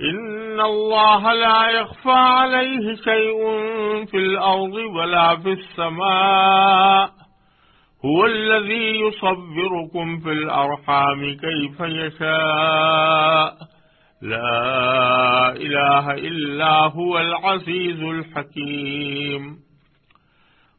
إن الله لا يخفى عليه شيء في الأرض ولا في السماء هو الذي يصبركم في الأرحام كيف يشاء لا إله إلا هو العزيز الحكيم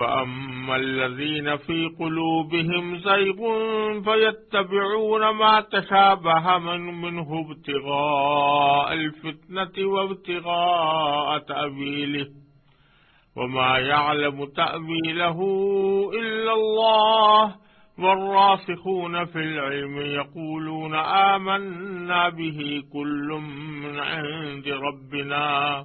فأما الذين في قلوبهم زيغ فيتبعون ما تشابه من منه ابتغاء الفتنة وابتغاء تأويله وما يعلم تأويله إلا الله والراسخون في العلم يقولون آمنا به كل من عند ربنا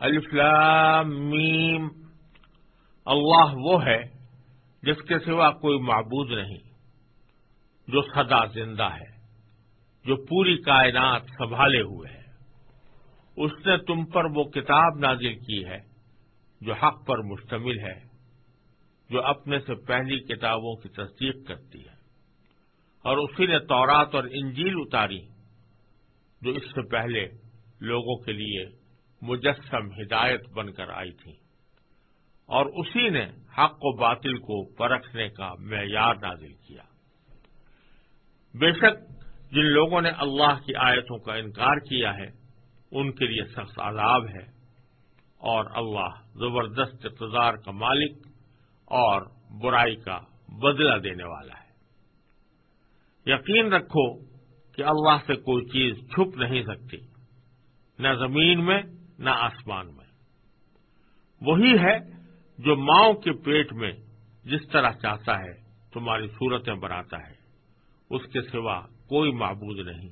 الفلام میم اللہ وہ ہے جس کے سوا کوئی معبود نہیں، جو سدا زندہ ہے، جو پوری کائنات سنبھالے ہوئے ہے۔ اس نے تم پر وہ کتاب نازل کی ہے جو حق پر مشتمل ہے، جو اپنے سے پہلی کتابوں کی تصدیق کرتی ہے۔ اور اسی نے تورات اور انجیل اتاری، جو اس سے پہلے لوگوں کے لیے مجسم ہدایت بن کر آئی تھی اور اسی نے حق و باطل کو پرکھنے کا معیار نازل کیا۔ بے شک جن لوگوں نے اللہ کی آیتوں کا انکار کیا ہے، ان کے لیے سخت عذاب ہے اور اللہ زبردست اقتدار کا مالک اور برائی کا بدلہ دینے والا ہے۔ یقین رکھو کہ اللہ سے کوئی چیز چھپ نہیں سکتی، نہ زمین میں نہ آسمان میں۔ وہی ہے جو ماؤں کے پیٹ میں جس طرح چاہتا ہے، تمہاری صورتیں بناتا ہے۔ اس کے سوا کوئی معبود نہیں۔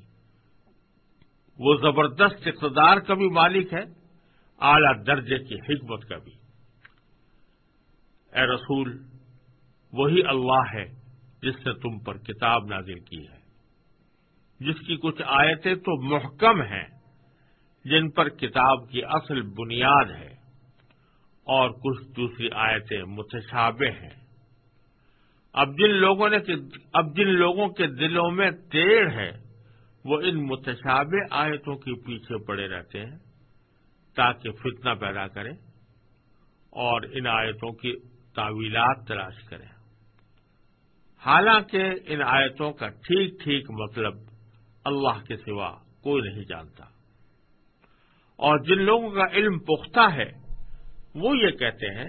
وہ زبردست اقتدار کا بھی مالک ہے، اعلی درجے کی حکمت کا بھی۔ اے رسول، وہی اللہ ہے جس نے تم پر کتاب نازل کی ہے۔ جس کی کچھ آیتیں تو محکم ہیں۔ جن پر کتاب کی اصل بنیاد ہے اور کچھ دوسری آیتیں متشابہ ہیں۔ اب جن لوگوں نے اب جن لوگوں کے دلوں میں تیڑ ہے، وہ ان متشابہ آیتوں کے پیچھے پڑے رہتے ہیں تاکہ فتنہ پیدا کریں اور ان آیتوں کی تعویلات تلاش کریں۔ حالانکہ ان آیتوں کا ٹھیک ٹھیک مطلب اللہ کے سوا کوئی نہیں جانتا۔ اور جن لوگوں کا علم پختہ ہے، وہ یہ کہتے ہیں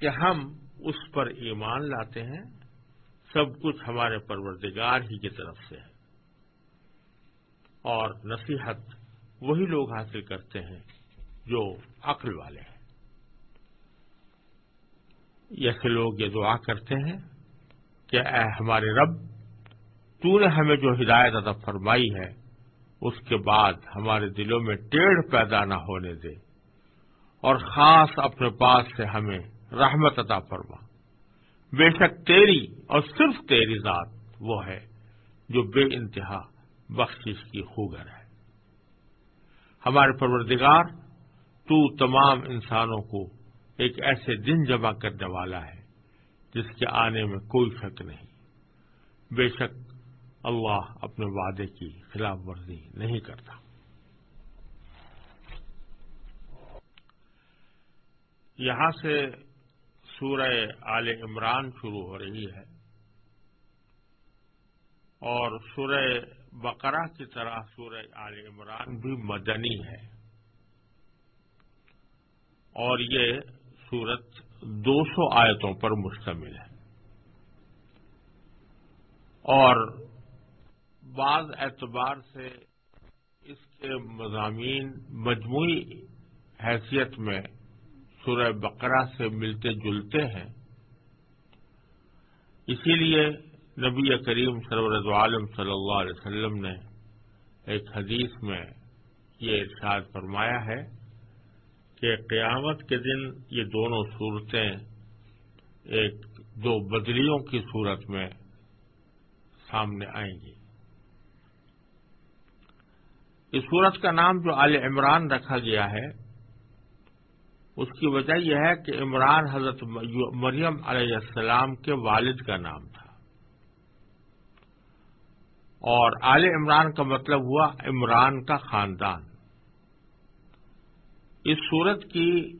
کہ ہم اس پر ایمان لاتے ہیں، سب کچھ ہمارے پروردگار ہی کی طرف سے ہے۔ اور نصیحت وہی لوگ حاصل کرتے ہیں جو عقل والے ہیں۔ ایسے لوگ یہ دعا کرتے ہیں کہ اے ہمارے رب، تو نے ہمیں جو ہدایت عطا فرمائی ہے اس کے بعد ہمارے دلوں میں ٹیڑھ پیدا نہ ہونے دے اور خاص اپنے پاس سے ہمیں رحمت عطا فرما۔ بے شک تیری اور صرف تیری ذات وہ ہے جو بے انتہا بخشش کی خوگر ہے۔ ہمارے پروردگار، تو تمام انسانوں کو ایک ایسے دن جمع کرنے والا ہے جس کے آنے میں کوئی شک نہیں۔ بے شک اللہ اپنے وعدے کی خلاف ورزی نہیں کرتا۔ یہاں سے سورہ آل عمران شروع ہو رہی ہے اور سورہ بقرہ کی طرح سورہ آل عمران بھی مدنی ہے۔ اور یہ سورت دو سو آیتوں پر مشتمل ہے۔ اور بعض اعتبار سے اس کے مضامین مجموعی حیثیت میں سورہ بقرہ سے ملتے جلتے ہیں۔ اسی لیے نبی کریم سرورت عالم صلی اللہ علیہ وسلم نے ایک حدیث میں یہ ارشاد فرمایا ہے کہ قیامت کے دن یہ دونوں صورتیں ایک دو بدلیوں کی صورت میں سامنے آئیں گی۔ اس صورت کا نام جو آل عمران رکھا گیا ہے، اس کی وجہ یہ ہے کہ عمران حضرت مریم علیہ السلام کے والد کا نام تھا۔ اور آل عمران کا مطلب ہوا عمران کا خاندان۔ اس صورت کی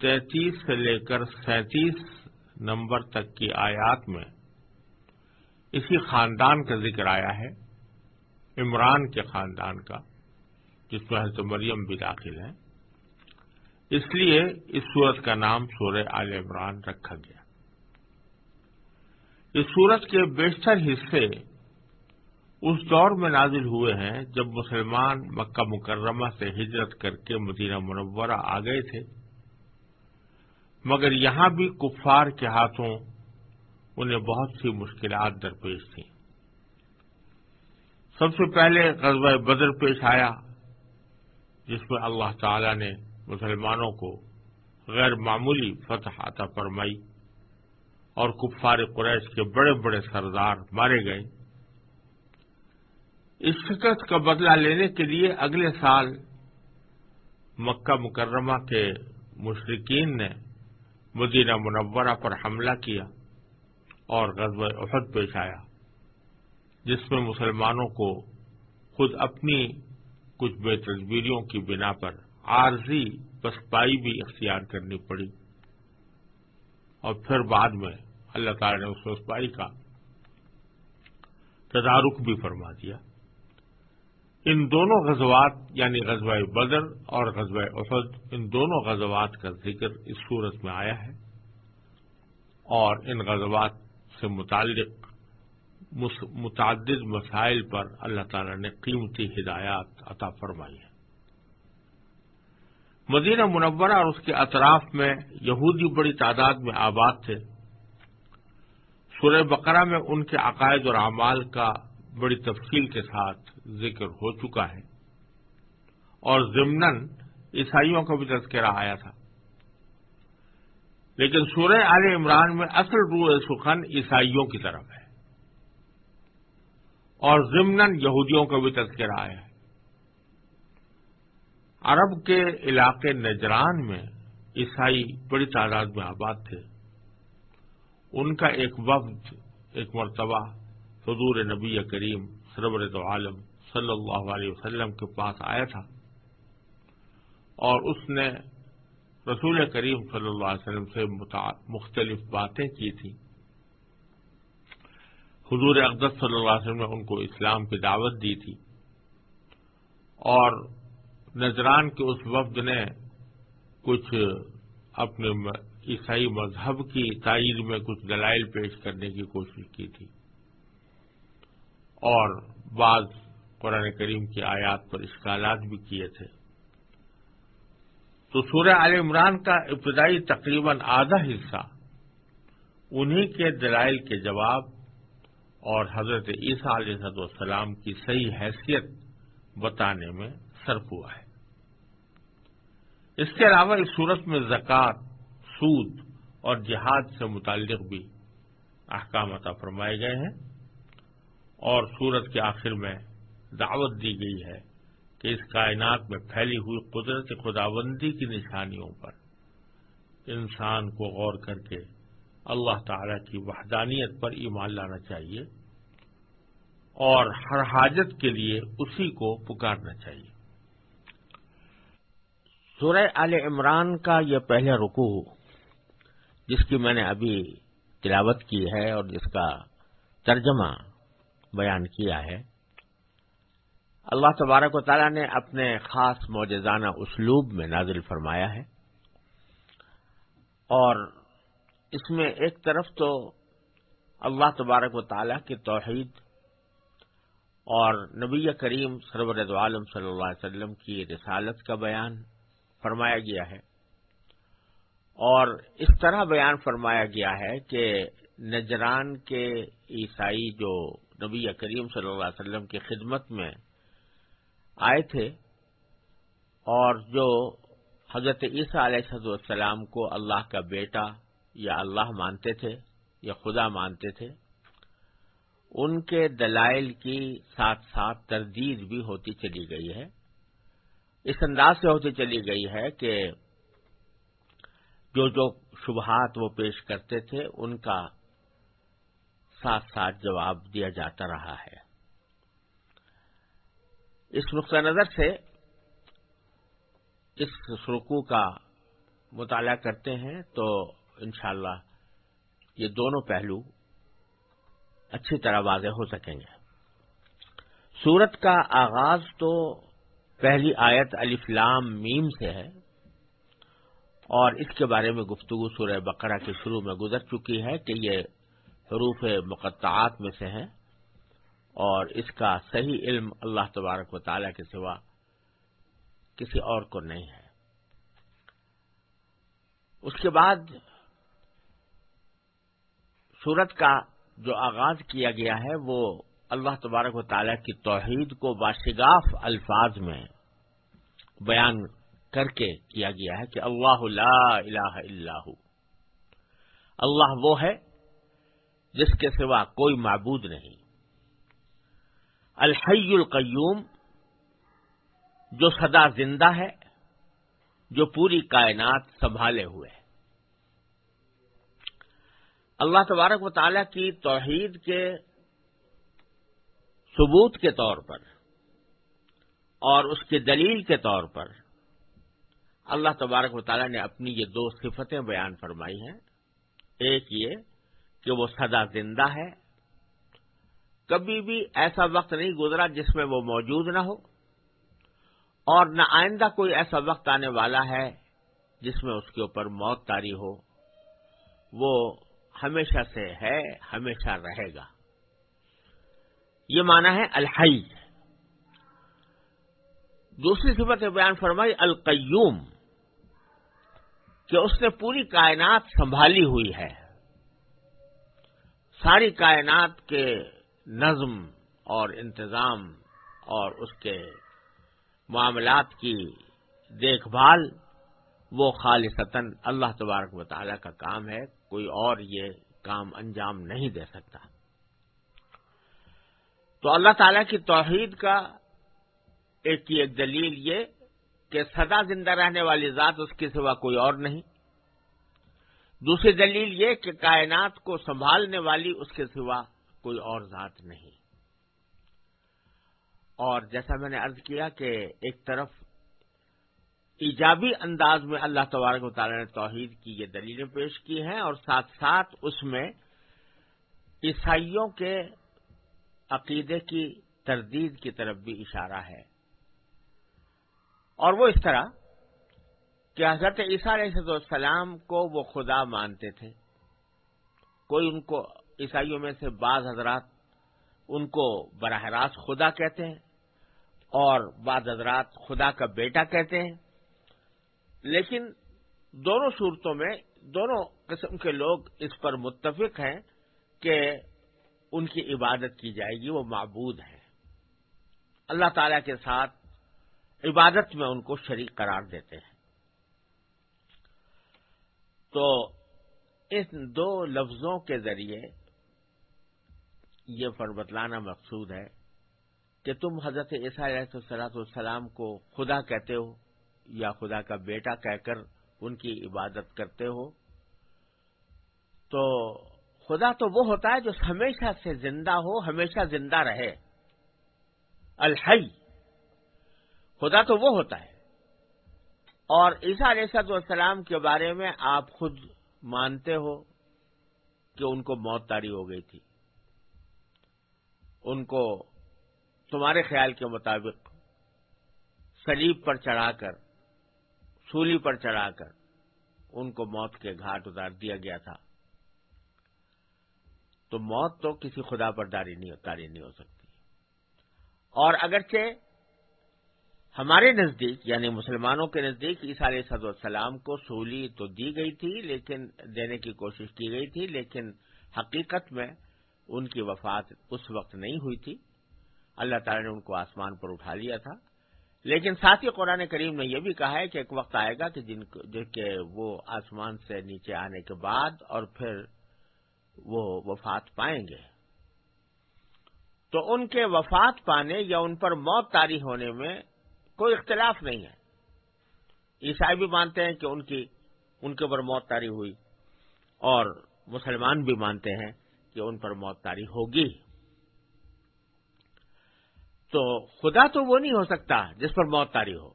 تینتیس سے لے کر سینتیس نمبر تک کی آیات میں اسی خاندان کا ذکر آیا ہے۔ عمران کے خاندان کا، جس میں حضرت مریم بھی داخل ہیں۔ اس لیے اس سورت کا نام سورہ آل عمران رکھا گیا۔ اس سورت کے بیشتر حصے اس دور میں نازل ہوئے ہیں جب مسلمان مکہ مکرمہ سے ہجرت کر کے مدینہ منورہ آ گئے تھے۔ مگر یہاں بھی کفار کے ہاتھوں انہیں بہت سی مشکلات درپیش تھیں۔ سب سے پہلے غزوہ بدر پیش آیا، جس میں اللہ تعالی نے مسلمانوں کو غیر معمولی فتح عطا فرمائی اور کفار قریش کے بڑے بڑے سردار مارے گئے۔ اس شکست کا بدلہ لینے کے لیے اگلے سال مکہ مکرمہ کے مشرقین نے مدینہ منورہ پر حملہ کیا اور غزب احد پیش آیا۔ جس میں مسلمانوں کو خود اپنی کچھ بے تصویریوں کی بنا پر عارضی پسپائی بھی اختیار کرنی پڑی۔ اور پھر بعد میں اللہ تعالی نے اس پسپائی کا تدارک بھی فرما دیا۔ ان دونوں غزوات یعنی غزوہ بدر اور غزوہ احد، ان دونوں غزوات کا ذکر اس صورت میں آیا ہے۔ اور ان غزوات سے متعلق متعدد مسائل پر اللہ تعالی نے قیمتی ہدایات عطا فرمائی ہے مدینہ منورہ اور اس کے اطراف میں یہودی بڑی تعداد میں آباد تھے۔ سورہ بقرہ میں ان کے عقائد اور اعمال کا بڑی تفصیل کے ساتھ ذکر ہو چکا ہے۔ اور ضمن عیسائیوں کا بھی تذکرہ آیا تھا۔ لیکن سورہ عال عمران میں اصل روح سخن عیسائیوں کی طرف ہے۔ اور ضمن یہودیوں کا بھی تذکرہ آیا ہے۔ عرب کے علاقے نجران میں عیسائی بڑی تعداد میں آباد تھے۔ ان کا ایک وفد، ایک مرتبہ حضور نبی کریم سرورت عالم صلی اللہ علیہ وسلم کے پاس آیا تھا اور اس نے رسول کریم صلی اللہ علیہ وسلم سے مختلف باتیں کی تھیں۔ حضور اقدس صلی اللہ علیہ وسلم نے ان کو اسلام کی دعوت دی تھی اور نجران کے اس وفد نے کچھ اپنے عیسائی مذہب کی تائید میں کچھ دلائل پیش کرنے کی کوشش کی تھی اور بعض قرآن کریم کی آیات پر اشکالات بھی کیے تھے۔ تو سورہ عال عمران کا ابتدائی تقریباً آدھا حصہ انہی کے دلائل کے جواب اور حضرت عیسیٰ علیہ السلام کی صحیح حیثیت بتانے میں صرف ہوا ہے۔ اس کے علاوہ اس صورت میں زکوٰۃ، سود اور جہاد سے متعلق بھی احکام عطا فرمائے گئے ہیں اور سورت کے آخر میں دعوت دی گئی ہے کہ اس کائنات میں پھیلی ہوئی قدرت خداوندی کی نشانیوں پر انسان کو غور کر کے اللہ تعالی کی وحدانیت پر ایمان لانا چاہیے اور ہر حاجت کے لیے اسی کو پکارنا چاہیے۔ سورہ آل عمران کا یہ پہلا رکوع جس کی میں نے ابھی تلاوت کی ہے اور جس کا ترجمہ بیان کیا ہے، اللہ تبارک و تعالیٰ نے اپنے خاص موجزانہ اسلوب میں نازل فرمایا ہے اور اس میں ایک طرف تو اللہ تبارک و تعالیٰ کی توحید اور نبی کریم سرور عالم صلی اللہ علیہ وسلم کی رسالت کا بیان فرمایا گیا ہے۔ اور اس طرح بیان فرمایا گیا ہے کہ نجران کے عیسائی جو نبی کریم صلی اللہ علیہ وسلم کی خدمت میں آئے تھے اور جو حضرت عیسیٰ علیہ السلام کو اللہ کا بیٹا یا اللہ مانتے تھے یا خدا مانتے تھے، ان کے دلائل کی ساتھ ساتھ تردید بھی ہوتی چلی گئی ہے۔ اس انداز سے ہوتی چلی گئی ہے کہ جو جو شبہات وہ پیش کرتے تھے، ان کا ساتھ ساتھ جواب دیا جاتا رہا ہے۔ اس نقطۂ نظر سے اس رکو کا مطالعہ کرتے ہیں تو انشاءاللہ یہ دونوں پہلو اچھی طرح واضح ہو سکیں گے۔ سورت کا آغاز تو پہلی آیت الفلام میم سے ہے اور اس کے بارے میں گفتگو سورہ بقرہ کے شروع میں گزر چکی ہے کہ یہ حروف مقطعات میں سے ہیں اور اس کا صحیح علم اللہ تبارک و تعالی کے سوا کسی اور کو نہیں ہے۔ اس کے بعد سورت کا جو آغاز کیا گیا ہے وہ اللہ تبارک و تعالیٰ کی توحید کو باشگاف الفاظ میں بیان کر کے کیا گیا ہے کہ اللہ لا الہ الا ہو۔ اللہ وہ ہے جس کے سوا کوئی معبود نہیں۔ الحی القیوم جو سدا زندہ ہے، جو پوری کائنات سنبھالے ہوئے۔ ہے اللہ تبارک و تعالی کی توحید کے ثبوت کے طور پر اور اس کی دلیل کے طور پر اللہ تبارک و تعالیٰ نے اپنی یہ دو صفتیں بیان فرمائی ہیں۔ ایک یہ کہ وہ سدا زندہ ہے۔ کبھی بھی ایسا وقت نہیں گزرا جس میں وہ موجود نہ ہو اور نہ آئندہ کوئی ایسا وقت آنے والا ہے جس میں اس کے اوپر موت تاری ہو۔ وہ ہمیشہ سے ہے، ہمیشہ رہے گا۔ یہ مانا ہے الحی۔ دوسری صفت بیان فرمائی، القیوم، کہ اس نے پوری کائنات سنبھالی ہوئی ہے۔ ساری کائنات کے نظم اور انتظام اور اس کے معاملات کی دیکھ بھال، وہ خالصتاً اللہ تبارک و تعالیٰ کا کام ہے۔ کوئی اور یہ کام انجام نہیں دے سکتا۔ تو اللہ تعالیٰ کی توحید کا ایک کی ایک دلیل یہ کہ سدا زندہ رہنے والی ذات اس کے سوا کوئی اور نہیں۔ دوسری دلیل یہ کہ کائنات کو سنبھالنے والی اس کے سوا کوئی اور ذات نہیں۔ اور جیسا میں نے ارض کیا کہ ایک طرف ایجابی انداز میں اللہ تبارک و تعالیٰ نے توحید کی یہ دلیلیں پیش کی ہیں اور ساتھ ساتھ اس میں عیسائیوں کے عقیدے کی تردید کی طرف بھی اشارہ ہے۔ اور وہ اس طرح کہ حضرت عیسیٰ علیہ السلام کو وہ خدا مانتے تھے۔ کوئی ان کو عیسائیوں میں سے بعض حضرات ان کو براہ راست خدا کہتے ہیں اور بعض حضرات خدا کا بیٹا کہتے ہیں۔ لیکن دونوں صورتوں میں دونوں قسم کے لوگ اس پر متفق ہیں کہ ان کی عبادت کی جائے گی، وہ معبود ہیں۔ اللہ تعالی کے ساتھ عبادت میں ان کو شریک قرار دیتے ہیں۔ تو ان دو لفظوں کے ذریعے یہ فربتلانا مقصود ہے کہ تم حضرت عیسیٰ علیہ السلاۃ والسلام کو خدا کہتے ہو۔ یا خدا کا بیٹا کہہ کر ان کی عبادت کرتے ہو تو خدا تو وہ ہوتا ہے جو ہمیشہ سے زندہ ہو، ہمیشہ زندہ رہے۔ الحی۔ خدا تو وہ ہوتا ہے۔ اور عیسیٰ علیہ السلام کے بارے میں آپ خود مانتے ہو کہ ان کو موت تاری ہو گئی تھی۔ ان کو تمہارے خیال کے مطابق سلیب پر چڑھا کر سولی پر چڑھا کر ان کو موت کے گھاٹ اتار دیا گیا تھا۔ تو موت تو کسی خدا پر داری نہیں تاری نہیں ہو سکتی۔ اور اگرچہ ہمارے نزدیک یعنی مسلمانوں کے نزدیک عیسیٰ علیہ صد السلام کو سولی تو دی گئی تھی، لیکن دینے کی کوشش کی گئی تھی، لیکن حقیقت میں ان کی وفات اس وقت نہیں ہوئی تھی۔ اللہ تعالی نے ان کو آسمان پر اٹھا لیا تھا۔ لیکن ساتھ ہی قرآن کریم نے یہ بھی کہا ہے کہ ایک وقت آئے گا کہ جن کے وہ آسمان سے نیچے آنے کے بعد اور پھر وہ وفات پائیں گے۔ تو ان کے وفات پانے یا ان پر موت تاری ہونے میں کوئی اختلاف نہیں ہے۔ عیسائی بھی مانتے ہیں کہ ان کی ان کے اوپر موت تاری ہوئی اور مسلمان بھی مانتے ہیں کہ ان پر موت تاری ہوگی۔ تو خدا تو وہ نہیں ہو سکتا جس پر موت تاری ہو۔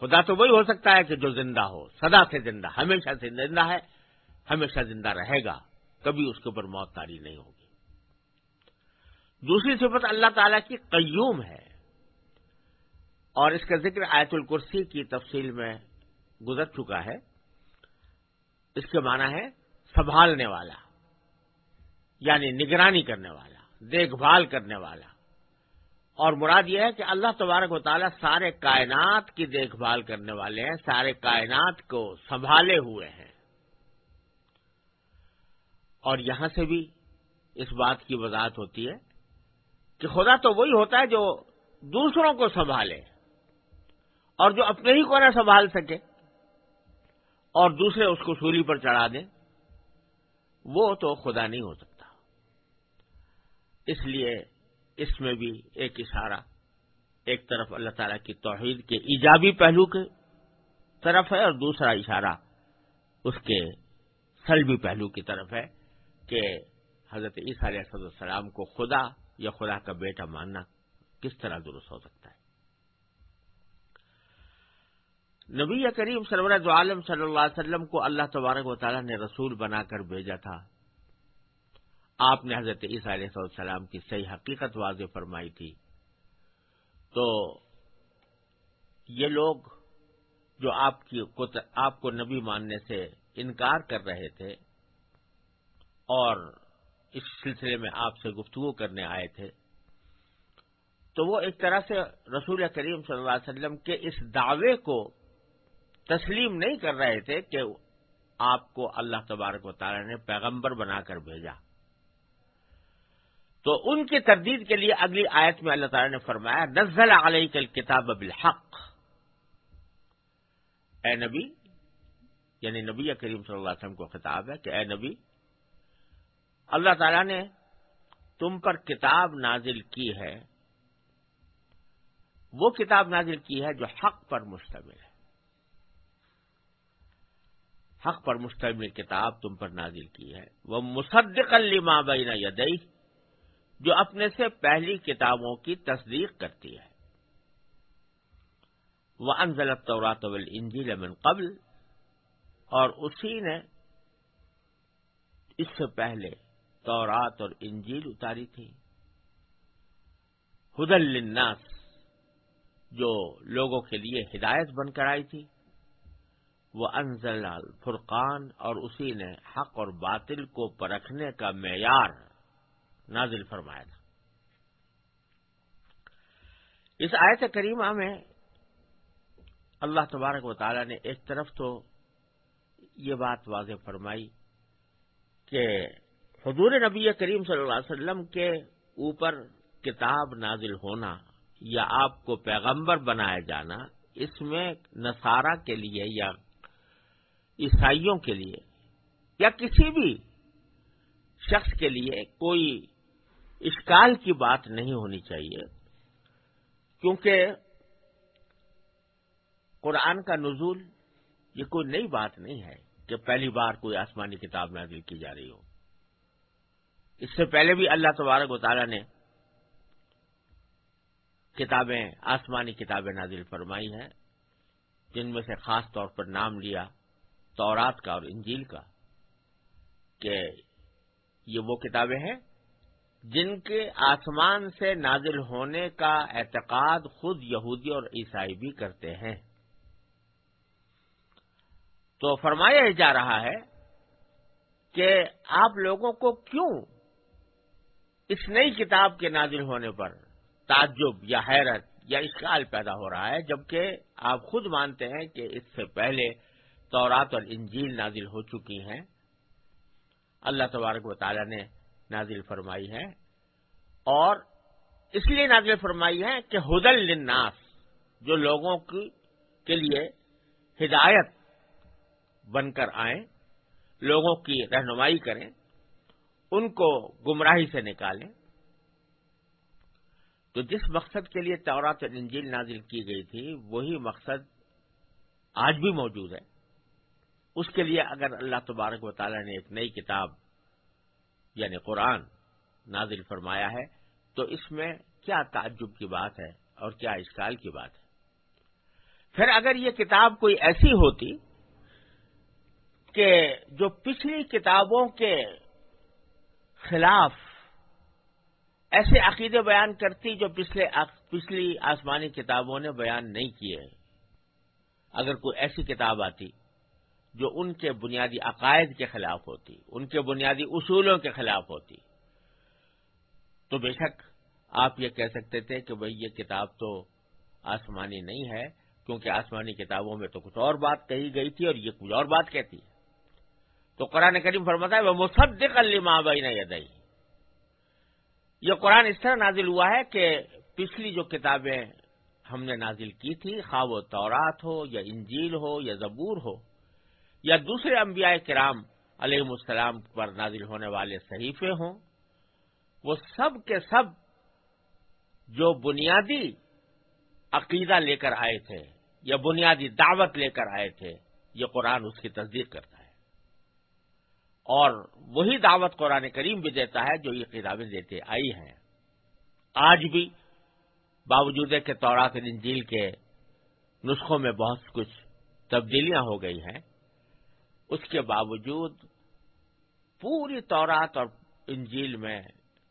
خدا تو وہی ہو سکتا ہے کہ جو زندہ ہو۔ سدا سے زندہ، ہمیشہ سے زندہ ہے، ہمیشہ زندہ رہے گا، کبھی اس کے اوپر موت تاری نہیں ہوگی۔ دوسری صفت اللہ تعالی کی قیوم ہے۔ اور اس کا ذکر آیت الکرسی کی تفصیل میں گزر چکا ہے۔ اس کے معنی ہے سنبھالنے والا یعنی نگرانی کرنے والا، دیکھ بھال کرنے والا۔ اور مراد یہ ہے کہ اللہ تبارک و تعالیٰ سارے کائنات کی دیکھ بھال کرنے والے ہیں، سارے کائنات کو سنبھالے ہوئے ہیں۔ اور یہاں سے بھی اس بات کی وضاحت ہوتی ہے کہ خدا تو وہی ہوتا ہے جو دوسروں کو سنبھالے اور جو اپنے ہی کو نہ سنبھال سکے اور دوسرے اس کو سولی پر چڑھا دیں، وہ تو خدا نہیں ہو سکتا۔ اس لیے اس میں بھی ایک اشارہ، ایک طرف اللہ تعالی کی توحید کے ایجابی پہلو کے طرف ہے اور دوسرا اشارہ اس کے سلبی پہلو کی طرف ہے کہ حضرت عیسیٰ علیہ السلام کو خدا یا خدا کا بیٹا ماننا کس طرح درست ہو سکتا ہے؟ نبی کریم سرورت عالم صلی اللہ علیہ وسلم کو اللہ تبارک و تعالیٰ نے رسول بنا کر بھیجا تھا آپ نے حضرت عیسیٰ علیہ السلام کی صحیح حقیقت واضح فرمائی تھی۔ تو یہ لوگ جو آپ کی آپ کو نبی ماننے سے انکار کر رہے تھے اور اس سلسلے میں آپ سے گفتگو کرنے آئے تھے، تو وہ ایک طرح سے رسول کریم صلی اللہ علیہ وسلم کے اس دعوے کو تسلیم نہیں کر رہے تھے کہ آپ کو اللہ تبارک و تعالی نے پیغمبر بنا کر بھیجا۔ تو ان کی تردید کے لیے اگلی آیت میں اللہ تعالی نے فرمایا، نزل علیہ کل کتاب بالحق. اے نبی یعنی نبی کریم صلی اللہ علیہ وسلم کو خطاب ہے کہ اے نبی، اللہ تعالی نے تم پر کتاب نازل کی ہے، وہ کتاب نازل کی ہے جو حق پر مشتمل ہے۔ حق پر مشتمل کتاب تم پر نازل کی ہے۔ وہ مصدق لما بین یدئی جو اپنے سے پہلی کتابوں کی تصدیق کرتی ہے۔ وہ انزلت طورات انجیل من قبل۔ اور اسی نے اس سے پہلے تورات اور انجیل اتاری تھی۔ ہدل للناس، جو لوگوں کے لیے ہدایت بن کر آئی تھی۔ وہ انزل الفرقان اور اسی نے حق اور باطل کو پرکھنے کا معیار نازل فرمایا تھا۔ اس آیت کریمہ میں اللہ تبارک و تعالی نے ایک طرف تو یہ بات واضح فرمائی کہ حضور نبی کریم صلی اللہ علیہ وسلم کے اوپر کتاب نازل ہونا یا آپ کو پیغمبر بنایا جانا، اس میں نصارہ کے لیے یا عیسائیوں کے لیے یا کسی بھی شخص کے لیے کوئی اشکال کی بات نہیں ہونی چاہیے۔ کیونکہ قرآن کا نزول یہ کوئی نئی بات نہیں ہے کہ پہلی بار کوئی آسمانی کتاب نازل کی جا رہی ہو۔ اس سے پہلے بھی اللہ تبارک و تعالیٰ نے کتابیں، آسمانی کتابیں نازل فرمائی ہیں، جن میں سے خاص طور پر نام لیا تورات کا اور انجیل کا کہ یہ وہ کتابیں ہیں جن کے آسمان سے نازل ہونے کا اعتقاد خود یہودی اور عیسائی بھی کرتے ہیں۔ تو فرمایا جا رہا ہے کہ آپ لوگوں کو کیوں اس نئی کتاب کے نازل ہونے پر تعجب یا حیرت یا اشکال پیدا ہو رہا ہے، جبکہ آپ خود مانتے ہیں کہ اس سے پہلے تورات اور انجیل نازل ہو چکی ہیں۔ اللہ تبارک و تعالی نے نازل فرمائی ہے اور اس لیے نازل فرمائی ہے کہ ہدل للناس، جو لوگوں کے لیے ہدایت بن کر آئیں، لوگوں کی رہنمائی کریں، ان کو گمراہی سے نکالیں۔ تو جس مقصد کے لیے تورات اور انجیل نازل کی گئی تھی، وہی مقصد آج بھی موجود ہے۔ اس کے لیے اگر اللہ تبارک و تعالیٰ نے ایک نئی کتاب یعنی قرآن نازل فرمایا ہے، تو اس میں کیا تعجب کی بات ہے اور کیا اشکال کی بات ہے؟ پھر اگر یہ کتاب کوئی ایسی ہوتی کہ جو پچھلی کتابوں کے خلاف ایسے عقیدے بیان کرتی جو پچھلے پچھلی آسمانی کتابوں نے بیان نہیں کیے، اگر کوئی ایسی کتاب آتی جو ان کے بنیادی عقائد کے خلاف ہوتی، ان کے بنیادی اصولوں کے خلاف ہوتی۔ تو بے شک آپ یہ کہہ سکتے تھے کہ بھئی یہ کتاب تو آسمانی نہیں ہے، کیونکہ آسمانی کتابوں میں تو کچھ اور بات کہی گئی تھی اور یہ کچھ اور بات کہتی ہے۔ تو قرآن کریم فرماتا ہے وہ مصدق علی ماں بین یدئی یہ قرآن اس طرح نازل ہوا ہے کہ پچھلی جو کتابیں ہم نے نازل کی تھی، خواہ و تورات ہو یا انجیل ہو یا زبور ہو یا دوسرے انبیاء کرام علیہ السلام پر نازل ہونے والے صحیفے ہوں، وہ سب کے سب جو بنیادی عقیدہ لے کر آئے تھے یا بنیادی دعوت لے کر آئے تھے، یہ قرآن اس کی تصدیق کرتا ہے۔ اور وہی دعوت قرآن کریم بھی دیتا ہے جو یہ کتابیں دیتے آئی ہیں۔ آج بھی باوجود کہ تورات انجیل کے نسخوں میں بہت کچھ تبدیلیاں ہو گئی ہیں اس کے باوجود پوری تورات اور انجیل میں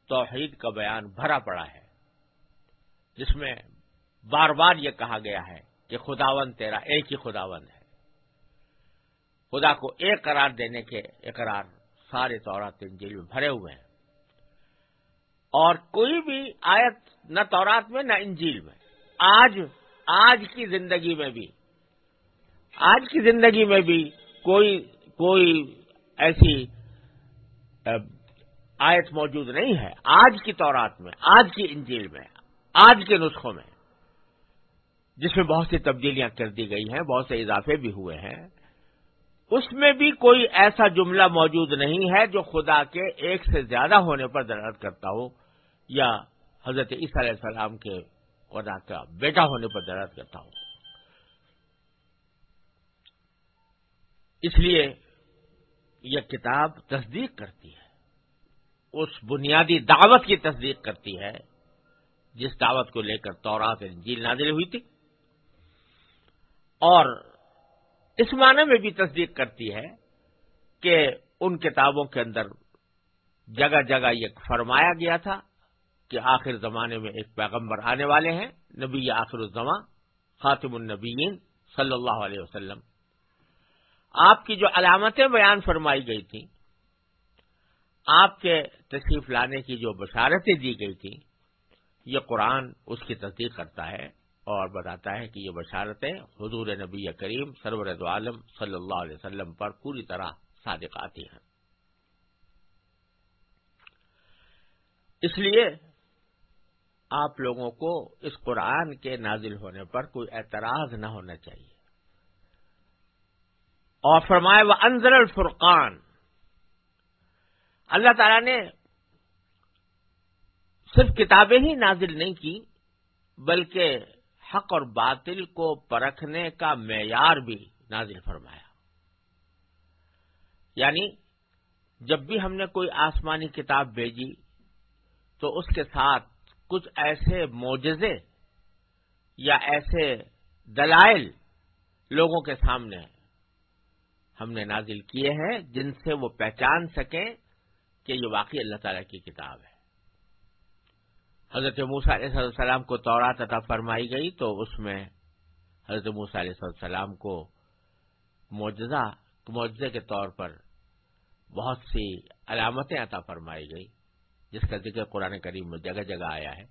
توحید کا بیان بھرا پڑا ہے، جس میں بار بار یہ کہا گیا ہے کہ خداون تیرا ایک ہی خداون ہے۔ خدا کو ایک قرار دینے کے اقرار سارے تورات انجیل میں بھرے ہوئے ہیں۔ اور کوئی بھی آیت نہ تورات میں نہ انجیل میں، آج آج کی زندگی میں بھی، آج کی زندگی میں بھی کوئی کوئی ایسی آیت موجود نہیں ہے۔ آج کی تورات میں، آج کی انجیل میں، آج کے نسخوں میں، جس میں بہت سی تبدیلیاں کر دی گئی ہیں، بہت سے اضافے بھی ہوئے ہیں، اس میں بھی کوئی ایسا جملہ موجود نہیں ہے جو خدا کے ایک سے زیادہ ہونے پر درد کرتا ہو، یا حضرت عیسیٰ علیہ السلام کے خدا کا بیٹا ہونے پر درد کرتا ہو۔ اس لیے یہ کتاب تصدیق کرتی ہے، اس بنیادی دعوت کی تصدیق کرتی ہے، جس دعوت کو لے کر تورات انجیل نازل ہوئی تھی، اور اس معنی میں بھی تصدیق کرتی ہے کہ ان کتابوں کے اندر جگہ جگہ یہ فرمایا گیا تھا کہ آخر زمانے میں ایک پیغمبر آنے والے ہیں، نبی آخر الزما خاتم النبیین صلی اللہ علیہ وسلم۔ آپ کی جو علامتیں بیان فرمائی گئی تھیں، آپ کے تشریف لانے کی جو بشارتیں دی گئی تھیں، یہ قرآن اس کی تصدیق کرتا ہے اور بتاتا ہے کہ یہ بشارتیں حضور نبی کریم سرور عالم صلی اللہ علیہ وسلم پر پوری طرح صادق آتی ہیں۔ اس لیے آپ لوگوں کو اس قرآن کے نازل ہونے پر کوئی اعتراض نہ ہونا چاہیے۔ اور فرمائے وہ انضر الفرقان۔ اللہ تعالیٰ نے صرف کتابیں ہی نازل نہیں کی، بلکہ حق اور باطل کو پرکھنے کا معیار بھی نازل فرمایا۔ یعنی جب بھی ہم نے کوئی آسمانی کتاب بھیجی، تو اس کے ساتھ کچھ ایسے معجزے یا ایسے دلائل لوگوں کے سامنے ہم نے نازل کیے ہیں جن سے وہ پہچان سکیں کہ یہ واقعی اللہ تعالی کی کتاب ہے۔ حضرت موسا علیہ السلام کو تورات عطا فرمائی گئی تو اس میں حضرت موسا علیہ السلام کو معجزہ، معجزے کے طور پر بہت سی علامتیں عطا فرمائی گئی، جس کا ذکر قرآن کریم میں جگہ جگہ آیا ہے۔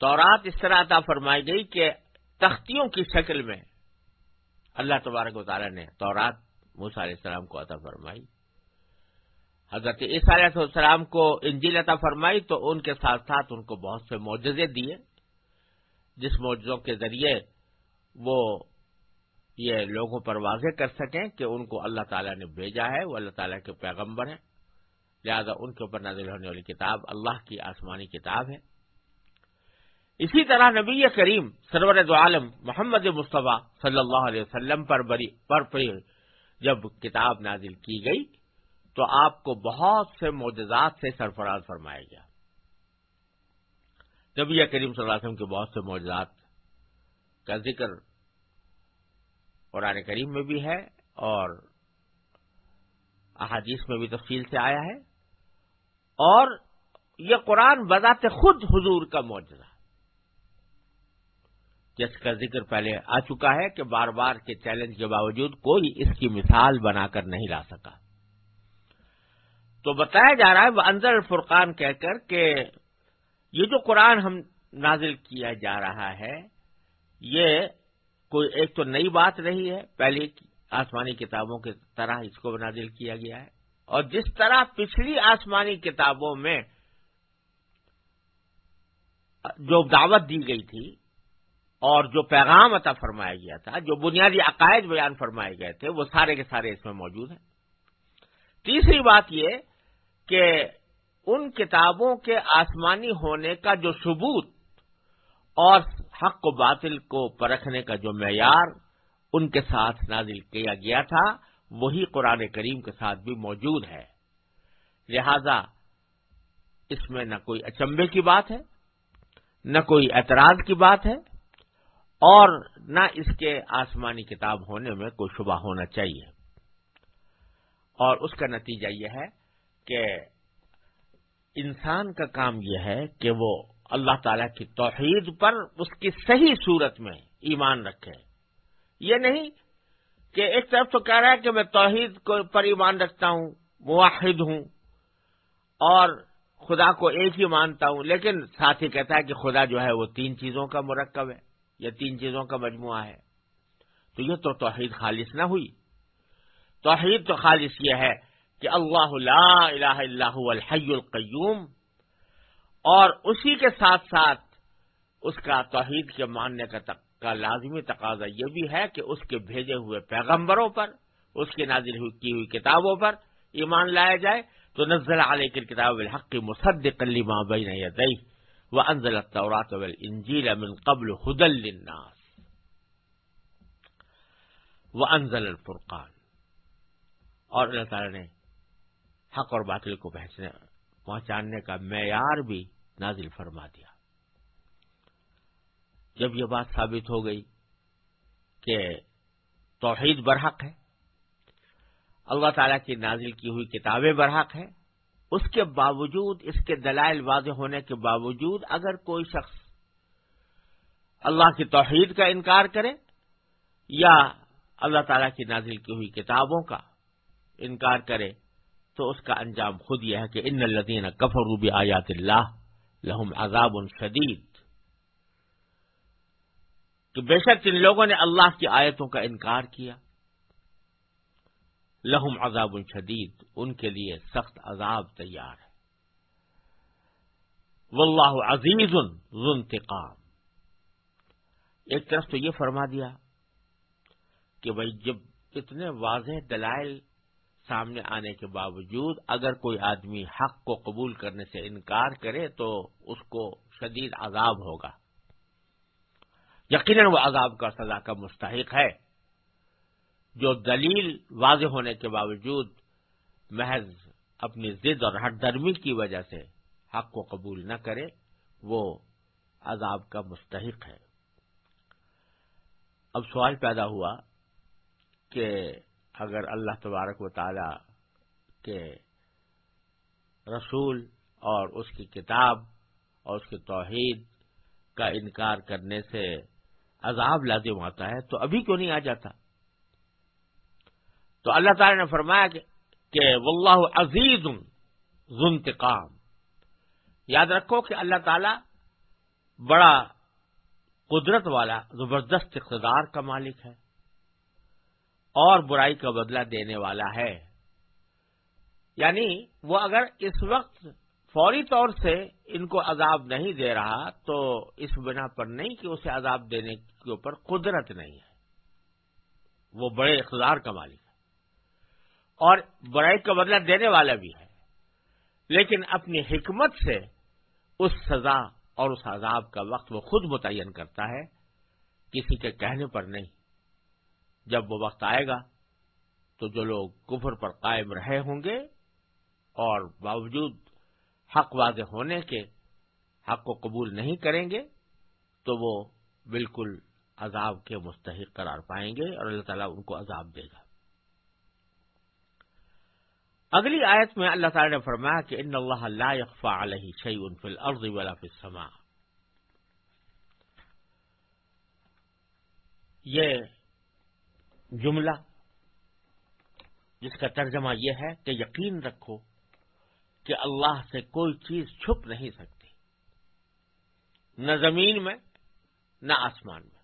تورات اس طرح عطا فرمائی گئی کہ تختیوں کی شکل میں اللہ تبارک و تعالیٰ نے تورات موسا علیہ السلام کو عطا فرمائی۔ حضرت عیسیٰ علیہ السلام کو انجیل عطا فرمائی تو ان کے ساتھ ساتھ ان کو بہت سے معجزے دیے۔ جس معجزوں کے ذریعے وہ یہ لوگوں پر واضح کر سکیں کہ ان کو اللہ تعالیٰ نے بھیجا ہے، وہ اللہ تعالیٰ کے پیغمبر ہیں۔ لہذا ان کے اوپر نازل ہونے والی کتاب اللہ کی آسمانی کتاب ہے۔ اسی طرح نبی کریم سرور عالم محمد مصطفیٰ صلی اللہ علیہ وسلم پر بری پر جب کتاب نازل کی گئی، تو آپ کو بہت سے معجزات سے سرفراز فرمایا گیا۔ نبی کریم صلی اللہ علیہ وسلم کے بہت سے معجزات کا ذکر قرآن کریم میں بھی ہے اور احادیث میں بھی تفصیل سے آیا ہے اور یہ قرآن بذات خود حضور کا معجزہ جس کا ذکر پہلے آ چکا ہے کہ بار بار کے چیلنج کے باوجود کوئی اس کی مثال بنا کر نہیں لا سکا۔ تو بتایا جا رہا ہے، وہ انضر الفرقان کہہ کر کہ یہ جو قرآن ہم نازل کیا جا رہا ہے، یہ کوئی ایک تو نئی بات رہی ہے پہلی آسمانی کتابوں کی طرح اس کو نازل کیا گیا ہے۔ اور جس طرح پچھلی آسمانی کتابوں میں جو دعوت دی گئی تھی اور جو پیغام عطا فرمایا گیا تھا، جو بنیادی عقائد بیان فرمائے گئے تھے، وہ سارے کے سارے اس میں موجود ہیں۔ تیسری بات یہ کہ ان کتابوں کے آسمانی ہونے کا جو ثبوت اور حق و باطل کو پرکھنے کا جو معیار ان کے ساتھ نازل کیا گیا تھا، وہی قرآن کریم کے ساتھ بھی موجود ہے۔ لہذا اس میں نہ کوئی اچمبے کی بات ہے، نہ کوئی اعتراض کی بات ہے اور نہ اس کے آسمانی کتاب ہونے میں کوئی شبہ ہونا چاہیے۔ اور اس کا نتیجہ یہ ہے کہ انسان کا کام یہ ہے کہ وہ اللہ تعالی کی توحید پر اس کی صحیح صورت میں ایمان رکھے۔ یہ نہیں کہ ایک طرف تو کہہ رہا ہے کہ میں توحید پر ایمان رکھتا ہوں مواحد ہوں اور خدا کو ایک ہی مانتا ہوں، لیکن ساتھ ہی کہتا ہے کہ خدا جو ہے وہ تین چیزوں کا مرکب ہے۔ یا تین چیزوں کا مجموعہ ہے۔ تو یہ تو توحید خالص نہ ہوئی۔ توحید تو خالص یہ ہے کہ اللہ لا الہ الا هو الحی القیوم اور اسی کے ساتھ ساتھ اس کا توحید کے ماننے کا تق... کا لازمی تقاضا یہ بھی ہے کہ اس کے بھیجے ہوئے پیغمبروں پر، اس کی نازل کی ہوئی کتابوں پر ایمان لایا جائے۔ تو نزل علیہ کی کتاب الحق مصدق لما بین یدیہ۔ وانزل التوراۃ والانجیل من قبل هدى للناس. وانزل الفرقان. اور اللہ تعالی نے حق اور باطل کو پہنچانے کا معیار بھی نازل فرما دیا۔ جب یہ بات ثابت ہو گئی کہ توحید برحق ہے، اللہ تعالی کی نازل کی ہوئی کتابیں برحق ہیں اس کے باوجود، اس کے دلائل واضح ہونے کے باوجود اگر کوئی شخص اللہ کی توحید کا انکار کرے یا اللہ تعالی کی نازل کی ہوئی کتابوں کا انکار کرے، تو اس کا انجام خود یہ ہے کہ ان الدین کفر روبی آیات اللہ لہم عذاب شدید۔ کہ بے شک ان لوگوں نے اللہ کی آیتوں کا انکار کیا لہم عذاب شدید، ان کے لیے سخت عذاب تیار ہے۔ واللہ عزیز انتقام۔ ایک طرف تو یہ فرما دیا کہ بھائی جب اتنے واضح دلائل سامنے آنے کے باوجود اگر کوئی آدمی حق کو قبول کرنے سے انکار کرے تو اس کو شدید عذاب ہوگا۔ یقیناً وہ عذاب کا سزا کا مستحق ہے۔ جو دلیل واضح ہونے کے باوجود محض اپنی ضد اور ہٹ درمی کی وجہ سے حق کو قبول نہ کرے، وہ عذاب کا مستحق ہے۔ اب سوال پیدا ہوا کہ اگر اللہ تبارک و تعالی کے رسول اور اس کی کتاب اور اس کی توحید کا انکار کرنے سے عذاب لازم آتا ہے تو ابھی کیوں نہیں آ جاتا؟ تو اللہ تعالی نے فرمایا کہ واللہ عزیز ذنتقام یاد رکھو کہ اللہ تعالی بڑا قدرت والا، زبردست اقتدار کا مالک ہے اور برائی کا بدلہ دینے والا ہے۔ یعنی وہ اگر اس وقت فوری طور سے ان کو عذاب نہیں دے رہا، تو اس بنا پر نہیں کہ اسے عذاب دینے کے اوپر قدرت نہیں ہے۔ وہ بڑے اقتدار کا مالک ہے۔ اور برائی کا بدلہ دینے والا بھی ہے۔ لیکن اپنی حکمت سے اس سزا اور اس عذاب کا وقت وہ خود متعین کرتا ہے، کسی کے کہنے پر نہیں۔ جب وہ وقت آئے گا تو جو لوگ کفر پر قائم رہے ہوں گے اور باوجود حق واضح ہونے کے حق کو قبول نہیں کریں گے، تو وہ بالکل عذاب کے مستحق قرار پائیں گے اور اللہ تعالیٰ ان کو عذاب دے گا۔ اگلی آیت میں اللہ تعالی نے فرمایا کہ ان اللہ لا يخفى علیہ شیء فی الارض ولا فی السماء۔ یہ جملہ جس کا ترجمہ یہ ہے کہ یقین رکھو کہ اللہ سے کوئی چیز چھپ نہیں سکتی۔ نہ زمین میں، نہ آسمان میں۔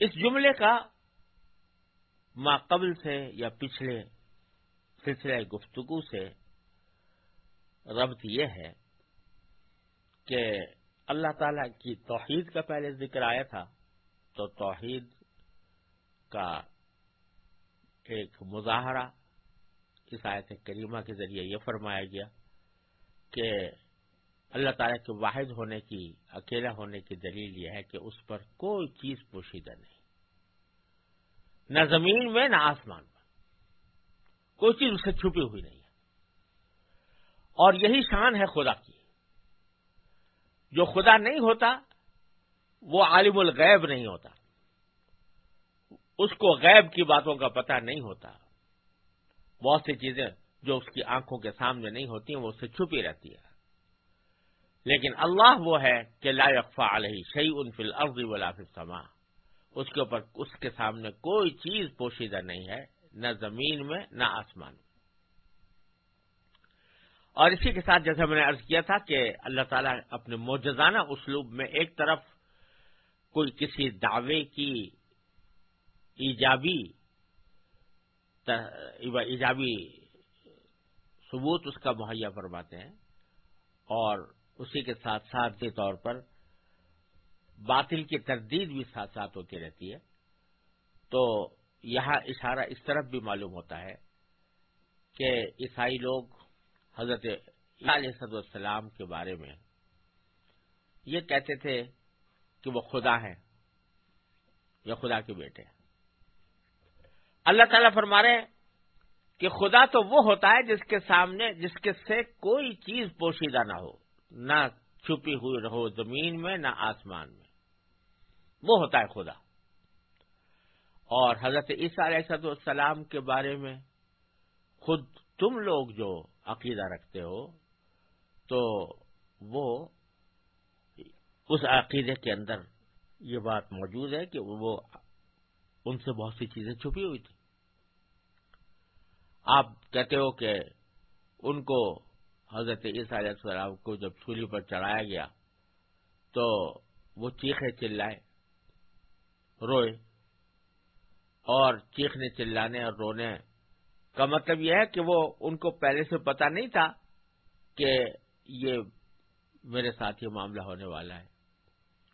اس جملے کا ما قبل سے یا پچھلے سلسلہ گفتگو سے ربط یہ ہے کہ اللہ تعالی کی توحید کا پہلے ذکر آیا تھا، تو توحید کا ایک مظاہرہ اس آیت کریمہ کے ذریعے یہ فرمایا گیا کہ اللہ تعالیٰ کے واحد ہونے کی، اکیلا ہونے کی دلیل یہ ہے کہ اس پر کوئی چیز پوشیدہ نہیں، نہ زمین میں نہ آسمان میں۔ کوئی چیز اس سے چھپی ہوئی نہیں ہے۔ اور یہی شان ہے خدا کی۔ جو خدا نہیں ہوتا، وہ عالم الغیب نہیں ہوتا۔ اس کو غیب کی باتوں کا پتہ نہیں ہوتا۔ بہت سی چیزیں جو اس کی آنکھوں کے سامنے نہیں ہوتی ہیں، وہ اس سے چھپی رہتی ہے لیکن اللہ وہ ہے کہ لا يخفى علیہ شعی ان فل افزی ولا السماء۔ اس کے اوپر، اس کے سامنے کوئی چیز پوشیدہ نہیں ہے۔ نہ زمین میں، نہ آسمان میں۔ اور اسی کے ساتھ جیسے میں نے ارض کیا تھا کہ اللہ تعالیٰ اپنے موجزانہ اسلوب میں ایک طرف کوئی کسی دعوے کی ایجابی ایجابی ثبوت اس کا مہیا فرماتے ہیں اور اسی کے ساتھ ساتھ طور پر باطل کی تردید بھی ساتھ ساتھ ہوتی رہتی ہے۔ تو یہاں اشارہ اس طرف بھی معلوم ہوتا ہے کہ عیسائی لوگ حضرت علیہ صد السلام کے بارے میں یہ کہتے تھے کہ وہ خدا ہیں یا خدا کے بیٹے ہیں۔ اللہ تعالیٰ فرما رہے کہ خدا تو وہ ہوتا ہے جس کے سامنے، جس کے سے کوئی چیز پوشیدہ نہ ہو، نہ چھپی ہوئی رہو زمین میں، نہ آسمان میں۔ وہ ہوتا ہے خدا۔ اور حضرت عیسیٰ علیہ السلام کے بارے میں خود تم لوگ جو عقیدہ رکھتے ہو، تو وہ اس عقیدے کے اندر یہ بات موجود ہے کہ وہ ان سے بہت سی چیزیں چھپی ہوئی تھی آپ کہتے ہو کہ ان کو حضرت عیسیٰ علیہ السلام کو جب سولی پر چڑھایا گیا تو وہ چیخے چلائے، روئے۔ اور چیخنے چلانے اور رونے کا مطلب یہ ہے کہ وہ ان کو پہلے سے پتا نہیں تھا کہ یہ میرے ساتھ یہ معاملہ ہونے والا ہے،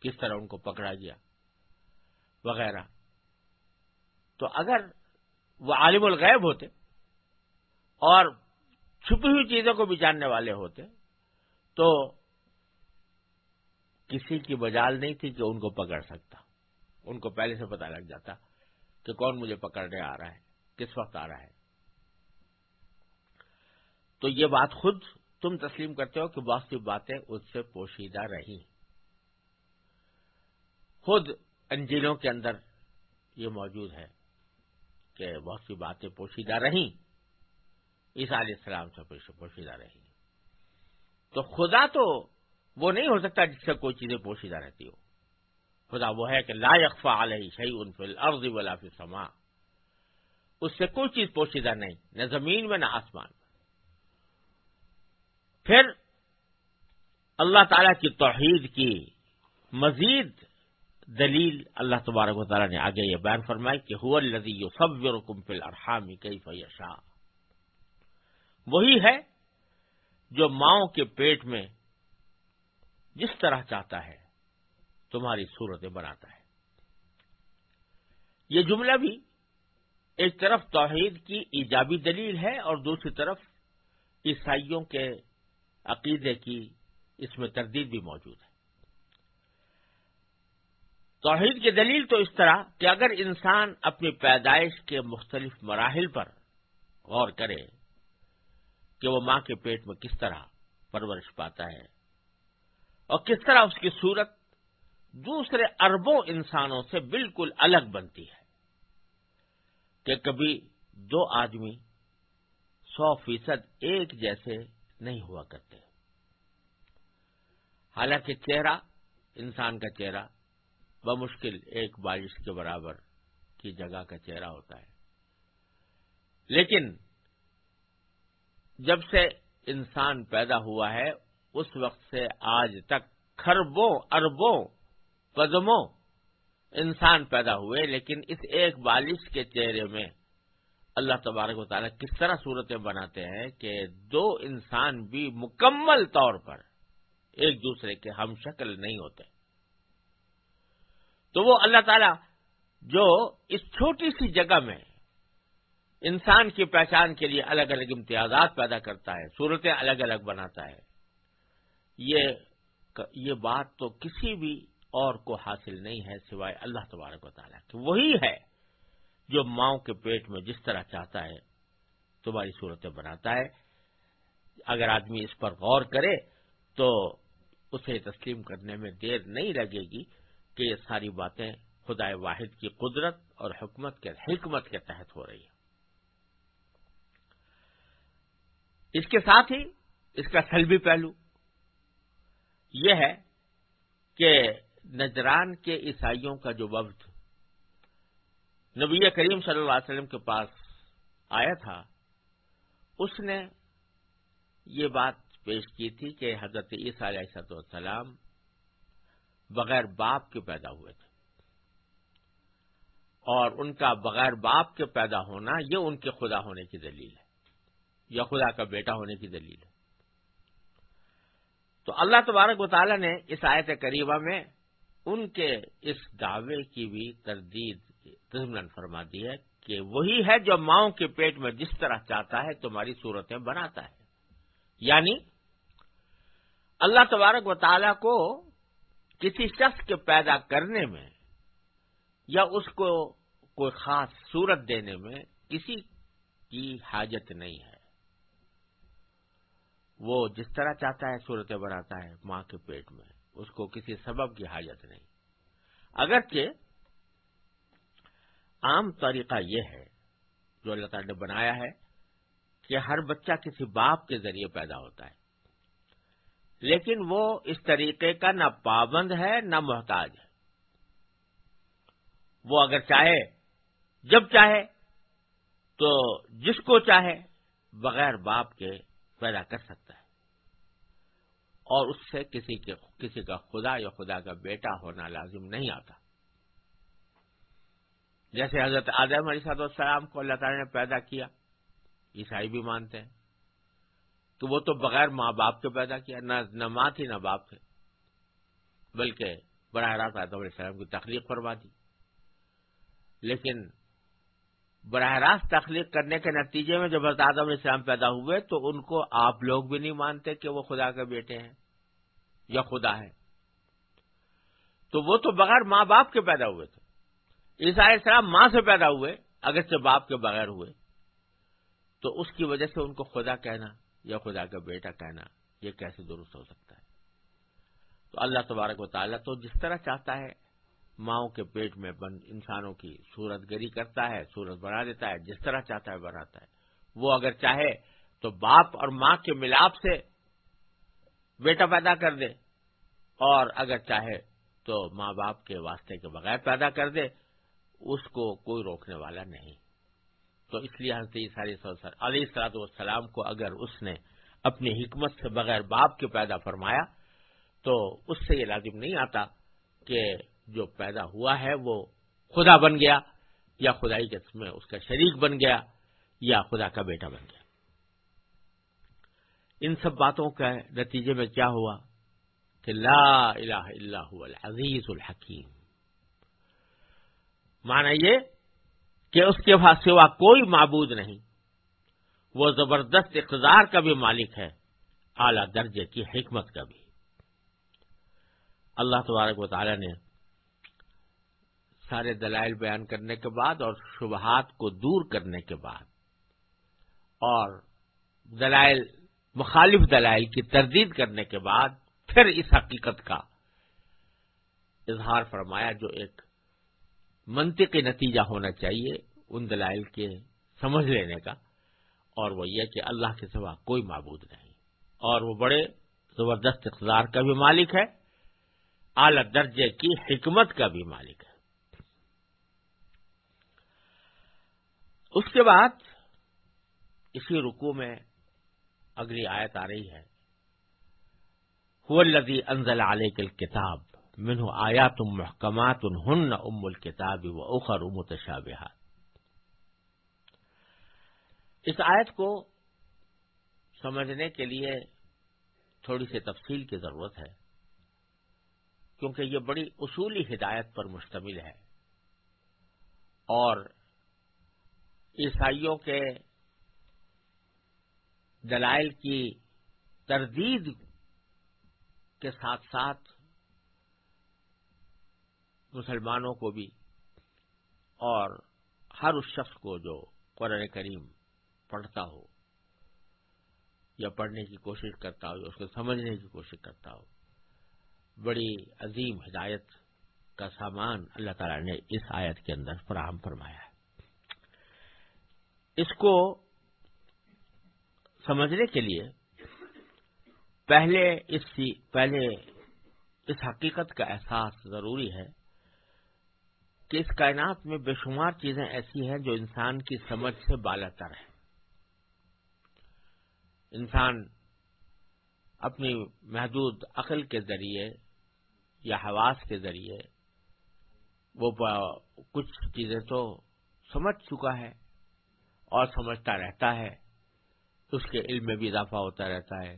کس طرح ان کو پکڑا گیا وغیرہ۔ تو اگر وہ عالم الغیب ہوتے اور چھپی ہوئی چیزوں کو بھی جاننے والے ہوتے، تو کسی کی بجال نہیں تھی کہ ان کو پکڑ سکتا، ان کو پہلے سے پتا لگ جاتا۔ کہ کون مجھے پکڑنے آ رہا ہے؟ کس وقت آ رہا ہے؟ تو یہ بات خود تم تسلیم کرتے ہو کہ بہت سی باتیں اس سے پوشیدہ رہیں۔ خود انجیلوں کے اندر یہ موجود ہے کہ بہت سی باتیں پوشیدہ رہیں، عیسیٰ علیہ السلام سے پوشیدہ رہیں۔ تو خدا تو وہ نہیں ہو سکتا جس سے کوئی چیزیں پوشیدہ رہتی ہو۔ خدا وہ ہے کہ لا یکفا علیہ شعی ان فل عرض ولا فی سما اس سے کوئی چیز پوشیدہ نہیں، نہ زمین میں نہ آسمان میں۔ پھر اللہ تعالی کی توحید کی مزید دلیل اللہ تبارک و تعالیٰ نے آگے یہ بیان فرمائی کہ ہو الزی سب فل ارحامی کئی فیشا وہی ہے جو ماؤں کے پیٹ میں جس طرح چاہتا ہے۔ تمہاری صورتیں بناتا ہے۔ یہ جملہ بھی ایک طرف توحید کی ایجابی دلیل ہے اور دوسری طرف عیسائیوں کے عقیدے کی اس میں تردید بھی موجود ہے۔ توحید کی دلیل تو اس طرح کہ اگر انسان اپنی پیدائش کے مختلف مراحل پر غور کرے کہ وہ ماں کے پیٹ میں کس طرح پرورش پاتا ہے اور کس طرح اس کی صورت دوسرے اربوں انسانوں سے بالکل الگ بنتی ہے کہ کبھی دو آدمی سو فیصد ایک جیسے نہیں ہوا کرتے۔ حالانکہ چہرہ، انسان کا چہرہ بمشکل ایک بارش کے برابر کی جگہ کا چہرہ ہوتا ہے۔ لیکن جب سے انسان پیدا ہوا ہے، اس وقت سے آج تک خربوں اربوں قدموں انسان پیدا ہوئے، لیکن اس ایک بالش کے چہرے میں اللہ تبارک و تعالیٰ کس طرح صورتیں بناتے ہیں کہ دو انسان بھی مکمل طور پر ایک دوسرے کے ہم شکل نہیں ہوتے۔ تو وہ اللہ تعالیٰ جو اس چھوٹی سی جگہ میں انسان کی پہچان کے لیے الگ الگ امتیازات پیدا کرتا ہے، صورتیں الگ الگ بناتا ہے، یہ یہ بات تو کسی بھی اور کو حاصل نہیں ہے سوائے اللہ تبارک و تعالیٰ کی۔ وہی ہے جو ماؤں کے پیٹ میں جس طرح چاہتا ہے تمہاری صورتیں بناتا ہے۔ اگر آدمی اس پر غور کرے تو اسے تسلیم کرنے میں دیر نہیں لگے گی کہ یہ ساری باتیں خدا واحد کی قدرت اور حکمت کے حکمت کے تحت ہو رہی ہیں۔ اس کے ساتھ ہی اس کا سلبی پہلو یہ ہے کہ نجران کے عیسائیوں کا جو وقت نبی کریم صلی اللہ علیہ وسلم کے پاس آیا تھا، اس نے یہ بات پیش کی تھی کہ حضرت عیسیٰ علیہ السلام بغیر باپ کے پیدا ہوئے تھے۔ اور ان کا بغیر باپ کے پیدا ہونا یہ ان کے خدا ہونے کی دلیل ہے، یا خدا کا بیٹا ہونے کی دلیل ہے۔ تو اللہ تبارک و تعالیٰ نے اس آیت قریبہ میں ان کے اس دعوے کی بھی تردید تضمن فرما دی ہے کہ وہی ہے جو ماؤں کے پیٹ میں جس طرح چاہتا ہے تمہاری صورتیں بناتا ہے۔ یعنی اللہ تبارک و تعالیٰ کو کسی شخص کے پیدا کرنے میں یا اس کو کوئی خاص صورت دینے میں کسی کی حاجت نہیں ہے۔ وہ جس طرح چاہتا ہے صورتیں بناتا ہے ماں کے پیٹ میں۔ اس کو کسی سبب کی حاجت نہیں۔ اگرچہ عام طریقہ یہ ہے، جو اللہ تعالی نے بنایا ہے، کہ ہر بچہ کسی باپ کے ذریعے پیدا ہوتا ہے۔ لیکن وہ اس طریقے کا نہ پابند ہے، نہ محتاج ہے۔ وہ اگر چاہے، جب چاہے، تو جس کو چاہے، بغیر باپ کے پیدا کر سکتا ہے۔ اور اس سے کسی کے کسی کا خدا یا خدا کا بیٹا ہونا لازم نہیں آتا۔ جیسے حضرت آدم علیہ صاحب السلام کو اللہ تعالی نے پیدا کیا، عیسائی بھی مانتے ہیں۔ تو وہ تو بغیر ماں باپ کے پیدا کیا، نہ ماں تھی نہ باپ تھے بلکہ براہ راست آدم علیہ السلام کی تخلیق فرما دی۔ لیکن براہ راست تخلیق کرنے کے نتیجے میں جب حضرت علیہ السلام پیدا ہوئے تو ان کو آپ لوگ بھی نہیں مانتے کہ وہ خدا کے بیٹے ہیں یا خدا ہے تو وہ تو بغیر ماں باپ کے پیدا ہوئے تھے۔ عیسیٰ علیہ السلام ماں سے پیدا ہوئے، اگرچہ باپ کے بغیر ہوئے۔ تو اس کی وجہ سے ان کو خدا کہنا یا خدا کا بیٹا کہنا، یہ کیسے درست ہو سکتا ہے؟ تو اللہ تبارک و تعالیٰ تو جس طرح چاہتا ہے ماؤں کے پیٹ میں بند انسانوں کی صورت گری کرتا ہے، صورت بنا دیتا ہے، جس طرح چاہتا ہے بناتا ہے۔ وہ اگر چاہے تو باپ اور ماں کے ملاپ سے بیٹا پیدا کر دے۔ اور اگر چاہے تو ماں باپ کے واسطے کے بغیر پیدا کر دے۔ اس کو کوئی روکنے والا نہیں۔ تو اس لیے ہنسی ساری علیہ السلاط والسلام کو اگر اس نے اپنی حکمت سے بغیر باپ کے پیدا فرمایا تو اس سے یہ لازم نہیں آتا کہ جو پیدا ہوا ہے وہ خدا بن گیا یا خدائی کے میں اس کا شریک بن گیا یا خدا کا بیٹا بن گیا۔ ان سب باتوں کے نتیجے میں کیا ہوا کہ لا الہ الا هو العزیز الحکیم۔ مانا یہ کہ اس کے پاس سوا کوئی معبود نہیں۔ وہ زبردست اقتدار کا بھی مالک ہے، اعلی درجے کی حکمت کا بھی۔ اللہ تبارک و تعالی نے سارے دلائل بیان کرنے کے بعد اور شبہات کو دور کرنے کے بعد اور دلائل، مخالف دلائل کی تردید کرنے کے بعد پھر اس حقیقت کا اظہار فرمایا جو ایک منطقی نتیجہ ہونا چاہیے ان دلائل کے سمجھ لینے کا اور وہ یہ کہ اللہ کے سوا کوئی معبود نہیں اور وہ بڑے زبردست اقتدار کا بھی مالک ہے، اعلی درجے کی حکمت کا بھی مالک ہے۔ اس کے بعد اسی رکو میں اگلی آیت آ رہی ہے۔ لدی انزل علیہ کل کتاب منہ آیا تم محکمات، ہن ام الکتاب و اخر متشابہات۔ اس آیت کو سمجھنے کے لیے تھوڑی سی تفصیل کی ضرورت ہے، کیونکہ یہ بڑی اصولی ہدایت پر مشتمل ہے اور عیسائیوں کے دلائل کی تردید کے ساتھ ساتھ مسلمانوں کو بھی اور ہر اس شخص کو جو قرآن کریم پڑھتا ہو یا پڑھنے کی کوشش کرتا ہو یا اس کو سمجھنے کی کوشش کرتا ہو، بڑی عظیم ہدایت کا سامان اللہ تعالی نے اس آیت کے اندر فراہم فرمایا ہے۔ اس کو سمجھنے کے لیے پہلے اس پہلے اس حقیقت کا احساس ضروری ہے کہ اس کائنات میں بے شمار چیزیں ایسی ہیں جو انسان کی سمجھ سے بالا تر ہیں۔ انسان اپنی محدود عقل کے ذریعے یا حواس کے ذریعے وہ کچھ چیزیں تو سمجھ چکا ہے۔ اور سمجھتا رہتا ہے۔ اس کے علم میں بھی اضافہ ہوتا رہتا ہے۔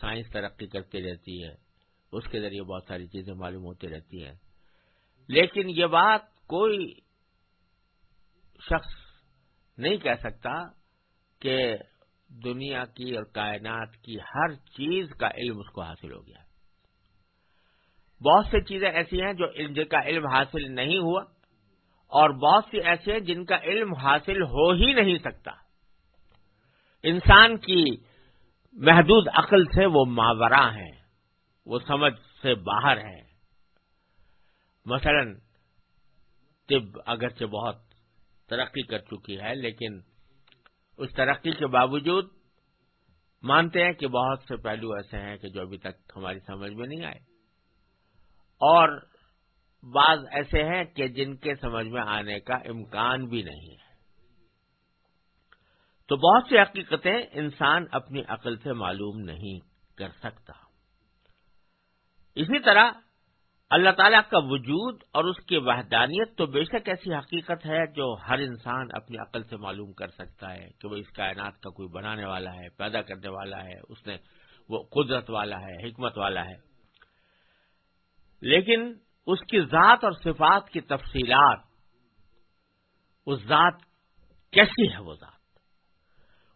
سائنس ترقی کرتی رہتی ہے۔ اس کے ذریعے بہت ساری چیزیں معلوم ہوتی رہتی ہیں۔ لیکن یہ بات کوئی شخص نہیں کہہ سکتا کہ دنیا کی اور کائنات کی ہر چیز کا علم اس کو حاصل ہو گیا۔ بہت سی چیزیں ایسی ہیں جو جن کا علم حاصل نہیں ہوا۔ اور بہت سی ایسی ہیں جن کا علم حاصل ہو ہی نہیں سکتا۔ انسان کی محدود عقل سے وہ ماورا ہیں، وہ سمجھ سے باہر ہیں۔ مثلا طب اگرچہ بہت ترقی کر چکی ہے، لیکن اس ترقی کے باوجود مانتے ہیں کہ بہت سے پہلو ایسے ہیں کہ جو ابھی تک ہماری سمجھ میں نہیں آئے۔ اور بعض ایسے ہیں کہ جن کے سمجھ میں آنے کا امکان بھی نہیں ہے۔ تو بہت سی حقیقتیں انسان اپنی عقل سے معلوم نہیں کر سکتا۔ اسی طرح اللہ تعالیٰ کا وجود اور اس کی وحدانیت تو بے شک ایسی حقیقت ہے جو ہر انسان اپنی عقل سے معلوم کر سکتا ہے کہ وہ اس کائنات کا کوئی بنانے والا ہے، پیدا کرنے والا ہے، اس نے وہ قدرت والا ہے، حکمت والا ہے۔ لیکن اس کی ذات اور صفات کی تفصیلات، اس ذات کیسی ہے وہ ذات؟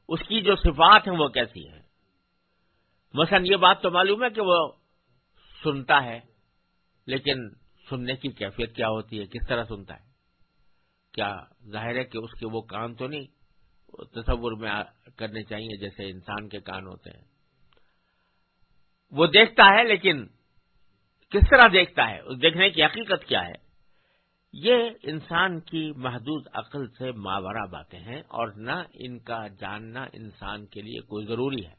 اس کی جو صفات ہیں وہ کیسی ہیں؟ مثلا یہ بات تو معلوم ہے کہ وہ سنتا ہے، لیکن سننے کی کیفیت کیا ہوتی ہے؟ کس طرح سنتا ہے؟ کیا ظاہر ہے کہ اس کے وہ کان تو نہیں؟ تصور میں کرنے چاہیے جیسے انسان کے کان ہوتے ہیں۔ وہ دیکھتا ہے لیکن کس طرح دیکھتا ہے؟ اس دیکھنے کی حقیقت کیا ہے؟ یہ انسان کی محدود عقل سے ماورہ باتیں ہیں اور نہ ان کا جاننا انسان کے لیے کوئی ضروری ہے۔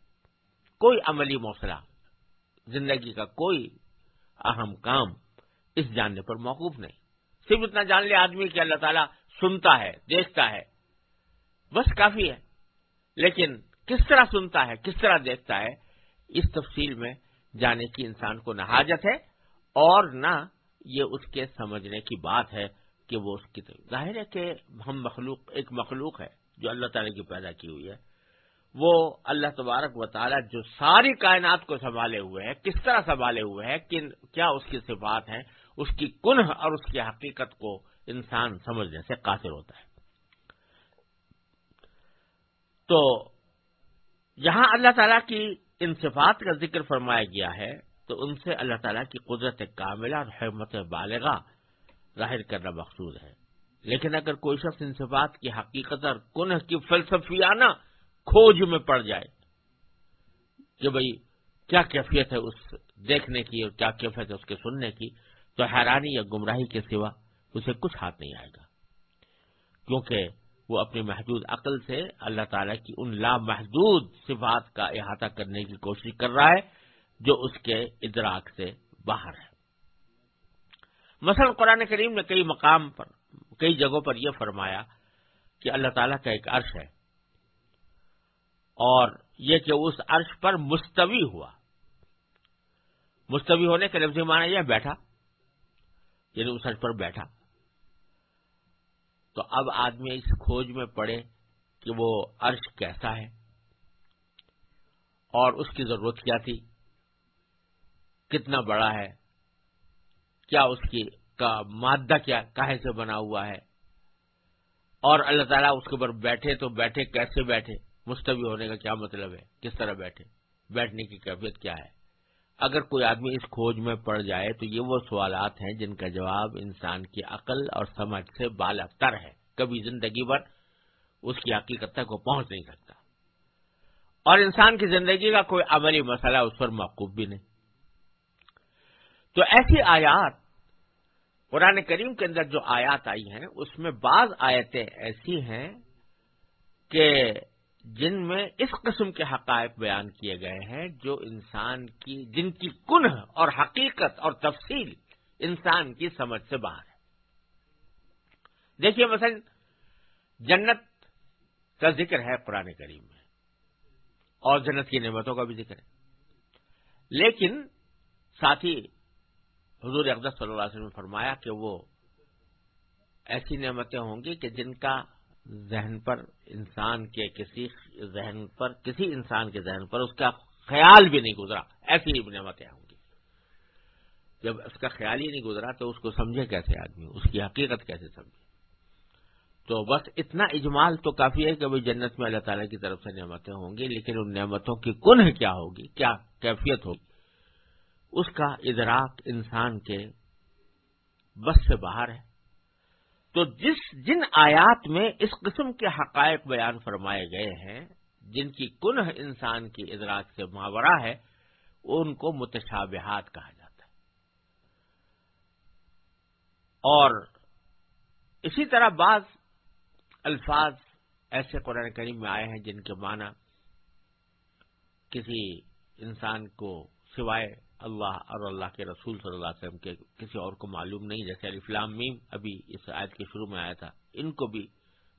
کوئی عملی موصلہ زندگی کا کوئی اہم کام اس جاننے پر موقوف نہیں۔ صرف اتنا جان لے آدمی کہ اللہ تعالیٰ سنتا ہے، دیکھتا ہے۔ بس کافی ہے۔ لیکن کس طرح سنتا ہے، کس طرح دیکھتا ہے، اس تفصیل میں جانے کی انسان کو نہ حاجت ہے۔ اور نہ یہ اس کے سمجھنے کی بات ہے کہ وہ اس کی ظاہر ہے کہ ہم مخلوق ایک مخلوق ہے جو اللہ تعالی کی پیدا کی ہوئی ہے۔ وہ اللہ تبارک و تعالی جو ساری کائنات کو سنبھالے ہوئے ہے کس طرح سنبھالے ہوئے ہیں کیا اس کی صفات ہیں، اس کی کنہ اور اس کی حقیقت کو انسان سمجھنے سے قاصر ہوتا ہے۔ تو یہاں اللہ تعالیٰ کی ان صفات کا ذکر فرمایا گیا ہے۔ تو ان سے اللہ تعالیٰ کی قدرت کاملہ اور حکمت بالغا ظاہر کرنا مقصود ہے۔ لیکن اگر کوئی شخص ان صفات کی حقیقت اور کنہ کی فلسفیانہ کھوج میں پڑ جائے کہ بھئی کیا کیفیت ہے اس دیکھنے کی اور کیا کیفیت ہے اس کے سننے کی، تو حیرانی یا گمراہی کے سوا اسے کچھ ہاتھ نہیں آئے گا۔ کیونکہ وہ اپنی محدود عقل سے اللہ تعالی کی ان لامحدود صفات کا احاطہ کرنے کی کوشش کر رہا ہے۔ جو اس کے ادراک سے باہر ہے۔ مثلا قرآن کریم نے کئی مقام پر، کئی جگہوں پر یہ فرمایا کہ اللہ تعالیٰ کا ایک عرش ہے اور یہ کہ اس عرش پر مستوی ہوا۔ مستوی ہونے کا لفظ مانا یہ بیٹھا یعنی اس عرش پر بیٹھا۔ تو اب آدمی اس کھوج میں پڑے کہ وہ عرش کیسا ہے اور اس کی ضرورت کیا تھی کتنا بڑا ہے؟ کیا اس کی کا مادہ کیا کہے سے بنا ہوا ہے؟ اور اللہ تعالیٰ اس کے اوپر بیٹھے تو بیٹھے کیسے بیٹھے؟ مستوی ہونے کا کیا مطلب ہے؟ کس طرح بیٹھے؟ بیٹھنے کی کیفیت کیا ہے؟ اگر کوئی آدمی اس کھوج میں پڑ جائے تو یہ وہ سوالات ہیں جن کا جواب انسان کی عقل اور سمجھ سے بالا تر ہے۔ کبھی زندگی بھر اس کی حقیقت تک وہ پہنچ نہیں سکتا۔ اور انسان کی زندگی کا کوئی عملی مسئلہ اس پر موقوف بھی نہیں۔ تو ایسی آیات قرآن کریم کے اندر جو آیات آئی ہیں، اس میں بعض آیتیں ایسی ہیں کہ جن میں اس قسم کے حقائق بیان کیے گئے ہیں جو انسان کی، جن کی کنہ اور حقیقت اور تفصیل انسان کی سمجھ سے باہر ہے۔ دیکھیے، مثلا جنت کا ذکر ہے قرآن کریم میں، اور جنت کی نعمتوں کا بھی ذکر ہے۔ لیکن ساتھ ہی حضور اقدس صلی اللہ علیہ وسلم نے فرمایا کہ وہ ایسی نعمتیں ہوں گی کہ جن کا ذہن پر انسان کے کسی ذہن پر، کسی انسان کے ذہن پر اس کا خیال بھی نہیں گزرا، ایسی نعمتیں ہوں گی۔ جب اس کا خیال ہی نہیں گزرا تو اس کو سمجھے کیسے آدمی؟ اس کی حقیقت کیسے سمجھے؟ تو بس اتنا اجمال تو کافی ہے کہ وہ جنت میں اللہ تعالیٰ کی طرف سے نعمتیں ہوں گی، لیکن ان نعمتوں کی کنہ کیا ہوگی؟ کیا کیفیت ہوگی؟ اس کا ادراک انسان کے بس سے باہر ہے۔ تو جس جن آیات میں اس قسم کے حقائق بیان فرمائے گئے ہیں، جن کی کنہ انسان کی ادراک سے ماورہ ہے، ان کو متشابہات کہا جاتا ہے۔ اور اسی طرح بعض الفاظ ایسے قرآن کریم میں آئے ہیں جن کے معنی کسی انسان کو سوائے اللہ اور اللہ کے رسول صلی اللہ علیہ وسلم کے کسی اور کو معلوم نہیں، جیسے الفلام میم، ابھی اس آیت کے شروع میں آیا تھا۔ ان کو بھی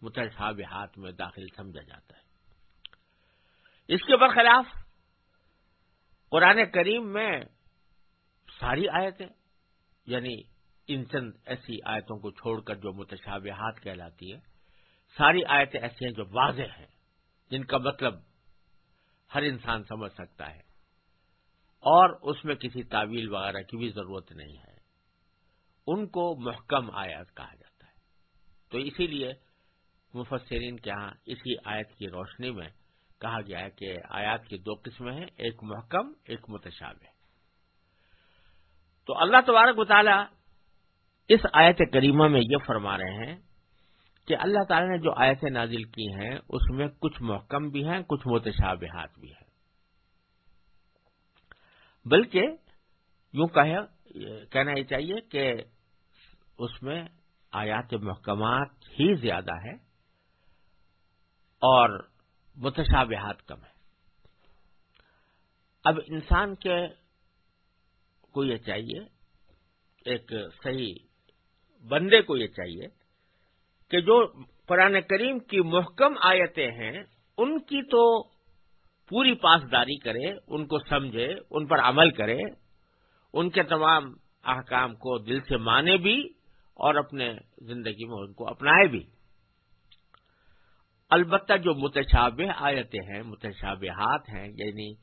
متحصاب ہاتھ میں داخل سمجھا جاتا ہے۔ اس کے برخلاف قرآن کریم میں ساری آیتیں یعنی ان چند ایسی آیتوں کو چھوڑ کر جو متشابہات کہلاتی ہے ساری آیتیں ایسی ہیں جو واضح ہیں، جن کا مطلب ہر انسان سمجھ سکتا ہے۔ اور اس میں کسی تعویل وغیرہ کی بھی ضرورت نہیں ہے۔ ان کو محکم آیات کہا جاتا ہے۔ تو اسی لیے مفسرین کے ہاں اسی آیت کی روشنی میں کہا گیا ہے کہ آیات کی دو قسمیں ہیں، ایک محکم، ایک متشابہ۔ تو اللہ تبارک مطالعہ اس آیت کریمہ میں یہ فرما رہے ہیں کہ اللہ تعالی نے جو آیتیں نازل کی ہیں، اس میں کچھ محکم بھی ہیں، کچھ متشابہات بھی ہیں۔ بلکہ یوں کہنا یہ چاہیے کہ اس میں آیات محکمات ہی زیادہ ہے اور متشابہات کم ہے اب انسان کے کو یہ چاہیے، ایک صحیح بندے کو یہ چاہیے کہ جو قرآن کریم کی محکم آیتیں ہیں، ان کی تو پوری پاسداری کرے، ان کو سمجھے، ان پر عمل کرے، ان کے تمام احکام کو دل سے مانے بھی اور اپنے زندگی میں ان کو اپنائے بھی۔ البتہ جو متشابہ آیتیں ہیں، متشابہات ہیں یعنی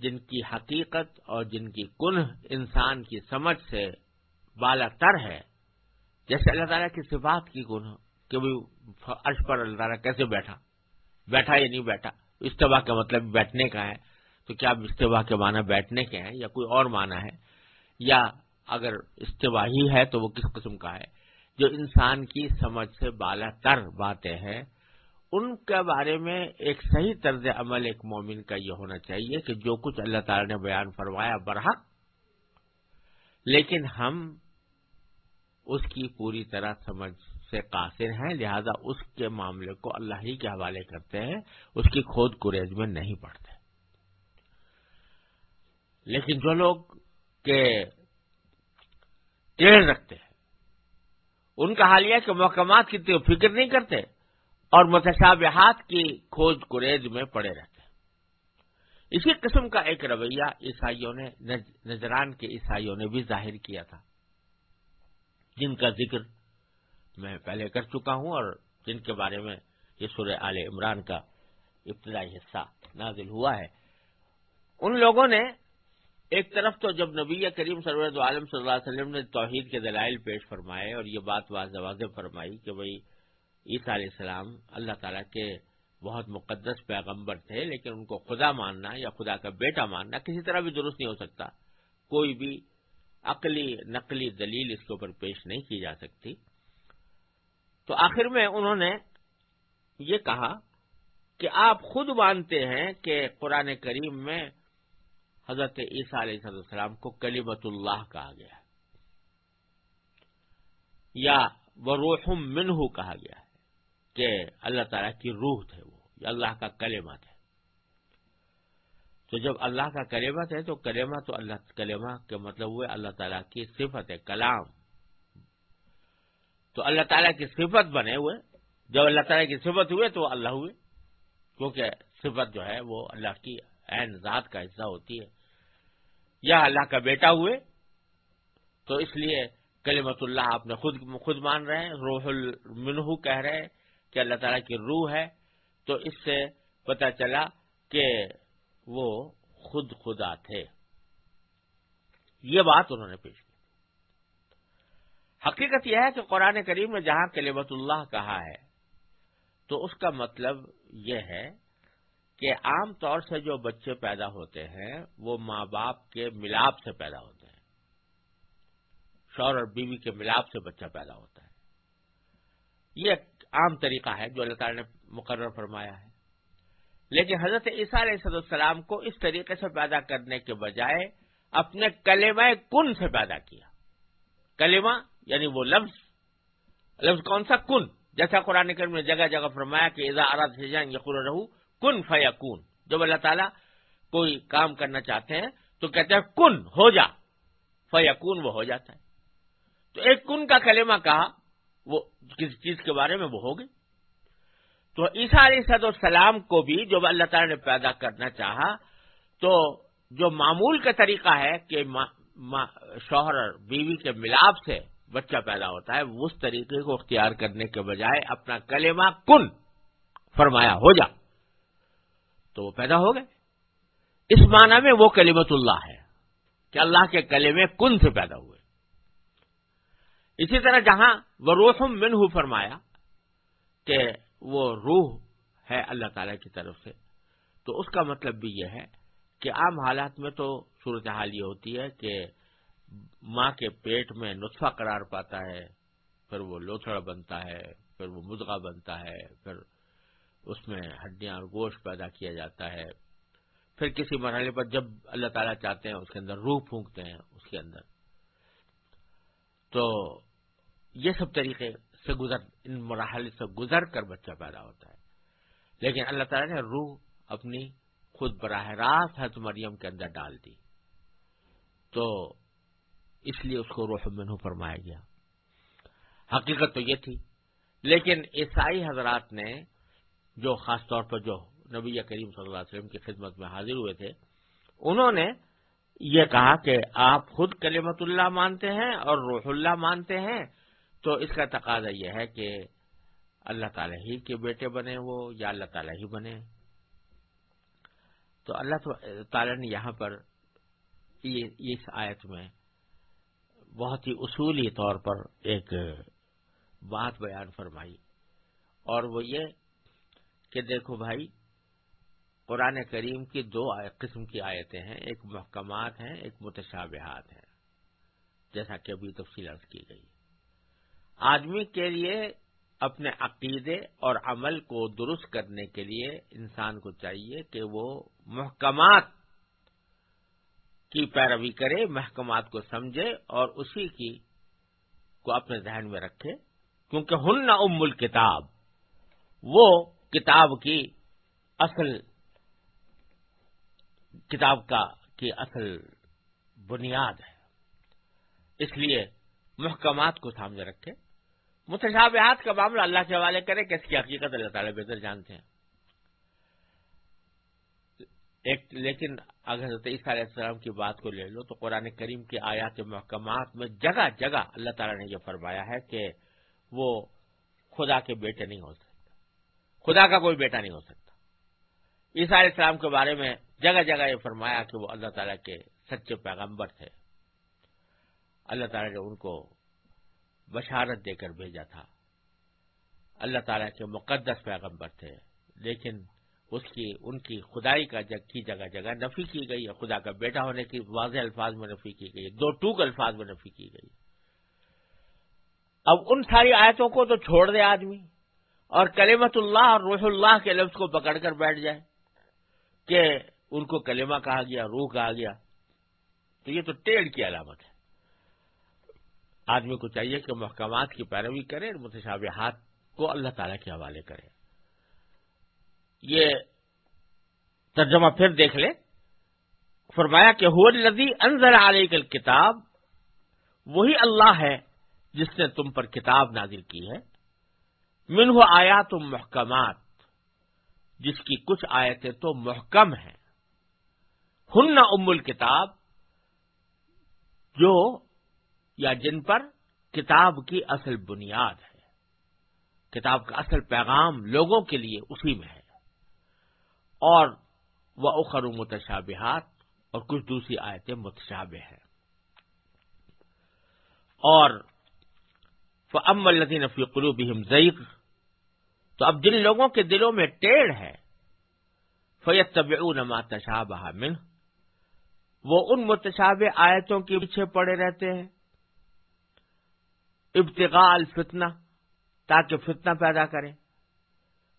جن کی حقیقت اور جن کی کن انسان کی سمجھ سے بالا تر ہے، جیسے اللہ تعالیٰ کی صفات کی گن کہ عرش پر اللہ تعالیٰ کیسے بیٹھا؟ بیٹھا یا نہیں بیٹھا؟ استفا کا مطلب بیٹھنے کا ہے، تو کیا استفا کے معنی بیٹھنے کے ہیں یا کوئی اور معنی ہے؟ یا اگر استفا ہی ہے تو وہ کس قسم کا ہے؟ جو انسان کی سمجھ سے بالا تر باتیں ہیں، ان کے بارے میں ایک صحیح طرز عمل ایک مومن کا یہ ہونا چاہیے کہ جو کچھ اللہ تعالی نے بیان فرمایا برحق، لیکن ہم اس کی پوری طرح سمجھ سے قاصر ہیں، لہذا اس کے معاملے کو اللہ ہی کے حوالے کرتے ہیں، اس کی کھود کوریج میں نہیں پڑتے۔ لیکن جو لوگ کے ٹیڑھ رکھتے ہیں، ان کا حال یہ کہ محکمات کی فکر نہیں کرتے اور متشابہات کی کھوج کوریج میں پڑے رہتے ہیں۔ اسی قسم کا ایک رویہ عیسائیوں نے نجران کے عیسائیوں نے بھی ظاہر کیا تھا، جن کا ذکر میں پہلے کر چکا ہوں اور جن کے بارے میں یہ سورہ آل عمران کا ابتدائی حصہ نازل ہوا ہے۔ ان لوگوں نے ایک طرف تو جب نبی کریم سرورت عالم صلی اللہ علیہ وسلم نے توحید کے دلائل پیش فرمائے اور یہ بات واضح واضح فرمائی کہ بھائی عیسیٰ علیہ السلام اللہ تعالیٰ کے بہت مقدس پیغمبر تھے، لیکن ان کو خدا ماننا یا خدا کا بیٹا ماننا کسی طرح بھی درست نہیں ہو سکتا۔ کوئی بھی عقلی نقلی دلیل اس کے اوپر پیش نہیں کی جا سکتی۔ تو آخر میں انہوں نے یہ کہا کہ آپ خود مانتے ہیں کہ قرآن کریم میں حضرت عیسیٰ علیہ السلام کو کلیمت اللہ کہا گیا یا وہ روحم منہ کہا گیا ہے کہ اللہ تعالیٰ کی روح تھے وہ، یا اللہ کا کلمت ہے تو جب اللہ کا کلمت ہے تو کلمہ تو اللہ، کلمہ کے مطلب ہوئے اللہ تعالیٰ کی صفت ہے کلام۔ تو اللہ تعالیٰ کی صفت بنے ہوئے۔ جب اللہ تعالیٰ کی صفت ہوئے تو اللہ ہوئے۔ کیونکہ صفت جو ہے وہ اللہ کی عین ذات کا حصہ ہوتی ہے۔ یا اللہ کا بیٹا ہوئے۔ تو اس لیے کلیمت اللہ آپ نے خود خود مان رہے ہیں۔ روح المنہ کہہ رہے ہیں کہ اللہ تعالیٰ کی روح ہے۔ تو اس سے پتہ چلا کہ وہ خود خدا تھے۔ یہ بات انہوں نے پیش کی۔ حقیقت یہ ہے کہ قرآن کریم میں جہاں کلیمت اللہ کہا ہے، تو اس کا مطلب یہ ہے کہ عام طور سے جو بچے پیدا ہوتے ہیں، وہ ماں باپ کے ملاپ سے پیدا ہوتے ہیں۔ شور اور بیوی کے ملاپ سے بچہ پیدا ہوتا ہے۔ یہ ایک عام طریقہ ہے جو اللہ تعالی نے مقرر فرمایا ہے۔ لیکن حضرت عیسیٰ علیہ السلام کو اس طریقے سے پیدا کرنے کے بجائے اپنے کلمہ کن سے پیدا کیا؟ کلمہ یعنی وہ لفظ لفظ کون سا؟ کن۔ جیسا قرآن کرم نے جگہ جگہ فرمایا کہ ایزا اراد سے جائیں یقر رہو، کن فیا کن جب اللہ تعالیٰ کوئی کام کرنا چاہتے ہیں تو کہتے ہیں کن، ہو جا۔ فیا کن وہ ہو جاتا ہے۔ تو ایک کن کا کلمہ کہا، وہ کسی چیز کے بارے میں وہ ہو گئی تو عیسیٰ علیہ صد السلام کو بھی جب اللہ تعالیٰ نے پیدا کرنا چاہا، تو جو معمول کا طریقہ ہے کہ شوہر اور بیوی کے ملاپ سے بچہ پیدا ہوتا ہے اس طریقے کو اختیار کرنے کے بجائے اپنا کلمہ کن فرمایا، ہو جا۔ تو وہ پیدا ہو گئے۔ اس معنی میں وہ کلیمت اللہ ہے کہ اللہ کے کلمے کن سے پیدا ہوئے۔ اسی طرح جہاں وہ روحم منہ فرمایا کہ وہ روح ہے اللہ تعالی کی طرف سے، تو اس کا مطلب بھی یہ ہے کہ عام حالات میں تو صورتحال یہ ہوتی ہے کہ ماں کے پیٹ میں نطفہ قرار پاتا ہے، پھر وہ لوتھڑا بنتا ہے، پھر وہ مدغا بنتا ہے، پھر اس میں ہڈیاں اور گوشت پیدا کیا جاتا ہے۔ پھر کسی مرحلے پر جب اللہ تعالیٰ چاہتے ہیں، اس کے اندر روح پھونکتے ہیں، اس کے اندر۔ تو یہ سب طریقے سے گزر، ان مراحل سے گزر کر بچہ پیدا ہوتا ہے۔ لیکن اللہ تعالیٰ نے روح اپنی خود براہ راست حضرت مریم کے اندر ڈال دی۔ تو اس لیے اس کو روح منہ فرمایا گیا۔ حقیقت تو یہ تھی، لیکن عیسائی حضرات نے جو خاص طور پر جو نبی کریم صلی اللہ علیہ وسلم کی خدمت میں حاضر ہوئے تھے، انہوں نے یہ کہا کہ آپ خود کلیمت اللہ مانتے ہیں اور روح اللہ مانتے ہیں۔ تو اس کا تقاضا یہ ہے کہ اللہ تعالیٰ ہی کے بیٹے بنے وہ یا اللہ تعالیٰ ہی بنے۔ تو اللہ تعالیٰ نے یہاں پر اس آیت میں بہت ہی اصولی طور پر ایک بات بیان فرمائی اور وہ یہ کہ دیکھو بھائی، قرآن کریم کی دو قسم کی آیتیں ہیں، ایک محکمات ہیں، ایک متشابہات ہیں، جیسا کہ ابھی تفصیل عرض کی گئی۔ آدمی کے لیے اپنے عقیدے اور عمل کو درست کرنے کے لیے انسان کو چاہیے کہ وہ محکمات کی پیروی کرے، محکمات کو سمجھے اور اسی کی کو اپنے ذہن میں رکھے، کیونکہ ہن ام الکتاب، وہ کتاب کی اصل، کتاب کا، کی اصل بنیاد ہے۔ اس لیے محکمات کو سامنے رکھے۔ متشابہات کا معاملہ اللہ کے حوالے کرے کہ اس کی حقیقت اللہ تعالیٰ بہتر جانتے ہیں۔ ایک، لیکن اگر حضرت عیسیٰ علیہ السلام کی بات کو لے لو تو قرآن کریم کی آیات محکمات میں جگہ جگہ اللہ تعالیٰ نے یہ فرمایا ہے کہ وہ خدا کے بیٹے نہیں ہو سکتا خدا کا کوئی بیٹا نہیں ہو سکتا۔ عیسیٰ علیہ السلام کے بارے میں جگہ جگہ یہ فرمایا کہ وہ اللہ تعالیٰ کے سچے پیغمبر تھے۔ اللہ تعالیٰ نے ان کو بشارت دے کر بھیجا تھا۔ اللہ تعالیٰ کے مقدس پیغمبر تھے۔ لیکن اس کی، ان کی خدائی کا جگ، کی جگہ جگہ نفی کی گئی ہے، خدا کا بیٹا ہونے کی واضح الفاظ میں نفی کی گئی دو ٹوک الفاظ میں نفی کی گئی اب ان ساری آیتوں کو تو چھوڑ دے آدمی، اور کلیمت اللہ اور روح اللہ کے لفظ کو پکڑ کر بیٹھ جائے کہ ان کو کلمہ کہا گیا، روح کہا گیا، تو یہ تو ٹیڑھ کی علامت ہے۔ آدمی کو چاہیے کہ محکمات کی پیروی کرے، متشابہات کو اللہ تعالی کے حوالے کرے۔ یہ ترجمہ پھر دیکھ لے فرمایا کہ ہو لدی انضر علیہ کتاب وہی اللہ ہے جس نے تم پر کتاب نازل کی ہے۔ من ہو آیا تم محکمات، جس کی کچھ آیتیں تو محکم ہیں۔ ہن ام الکتاب جو یا جن پر کتاب کی اصل بنیاد ہے۔ کتاب کا اصل پیغام لوگوں کے لیے اسی میں ہے۔ اور وہ اخر متشابہات اور کچھ دوسری آیتیں متشابہ ہیں۔ اور ام الدین فی قلوبہم ضعیق تو اب جن لوگوں کے دلوں میں ٹیڑھ ہے فیت طب ما تشابہ من وہ ان متشاب آیتوں کے پیچھے پڑے رہتے ہیں۔ ابتغاء الفتنہ، تاکہ فتنہ پیدا کریں۔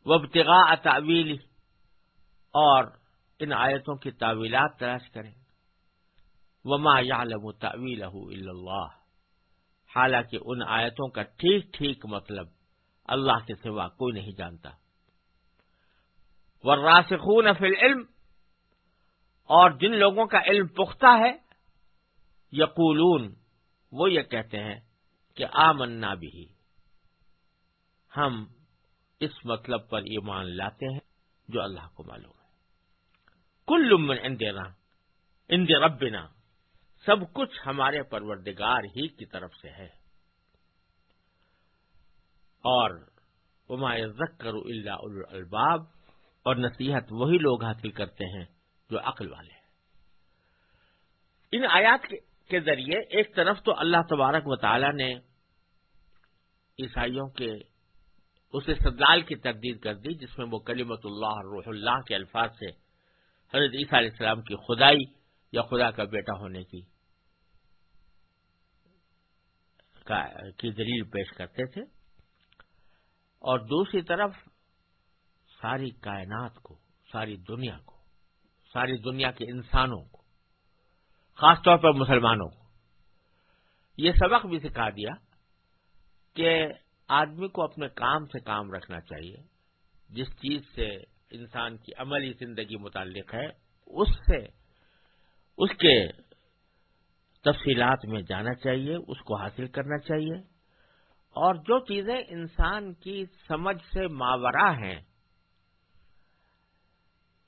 وہ ابتغاء تعویل اور ان آیتوں کی تعویلات تلاش کریں۔ وما یعلم تعویلہ الا اللہ حالانکہ ان آیتوں کا ٹھیک ٹھیک مطلب اللہ کے سوا کوئی نہیں جانتا۔ والراسخون فی العلم۔ اور جن لوگوں کا علم پختہ ہے، یقولون، وہ یہ کہتے ہیں کہ آمنا بھی ہم اس مطلب پر ایمان لاتے ہیں جو اللہ کو معلوم۔ کل من اند ربنا۔ سب کچھ ہمارے پروردگار ہی کی طرف سے ہے۔ اور وما ذکر اللہ الباب اور نصیحت وہی لوگ حاصل کرتے ہیں جو عقل والے ہیں۔ ان آیات کے ذریعے ایک طرف تو اللہ تبارک و تعالی نے عیسائیوں کے اس استدلال کی تردید کر دی جس میں وہ کلیمت اللہ، روح اللہ کے الفاظ سے حضرت عیسیٰ علیہ السلام کی خدائی یا خدا کا بیٹا ہونے کی کی دلیل پیش کرتے تھے۔ اور دوسری طرف ساری کائنات کو، ساری دنیا کو، ساری دنیا کے انسانوں کو، خاص طور پر مسلمانوں کو۔ یہ سبق بھی سکھا دیا کہ آدمی کو اپنے کام سے کام رکھنا چاہیے، جس چیز سے انسان کی عملی زندگی متعلق ہے، اس سے، اس کے تفصیلات میں جانا چاہیے، اس کو حاصل کرنا چاہیے۔ اور جو چیزیں انسان کی سمجھ سے ماورا ہیں،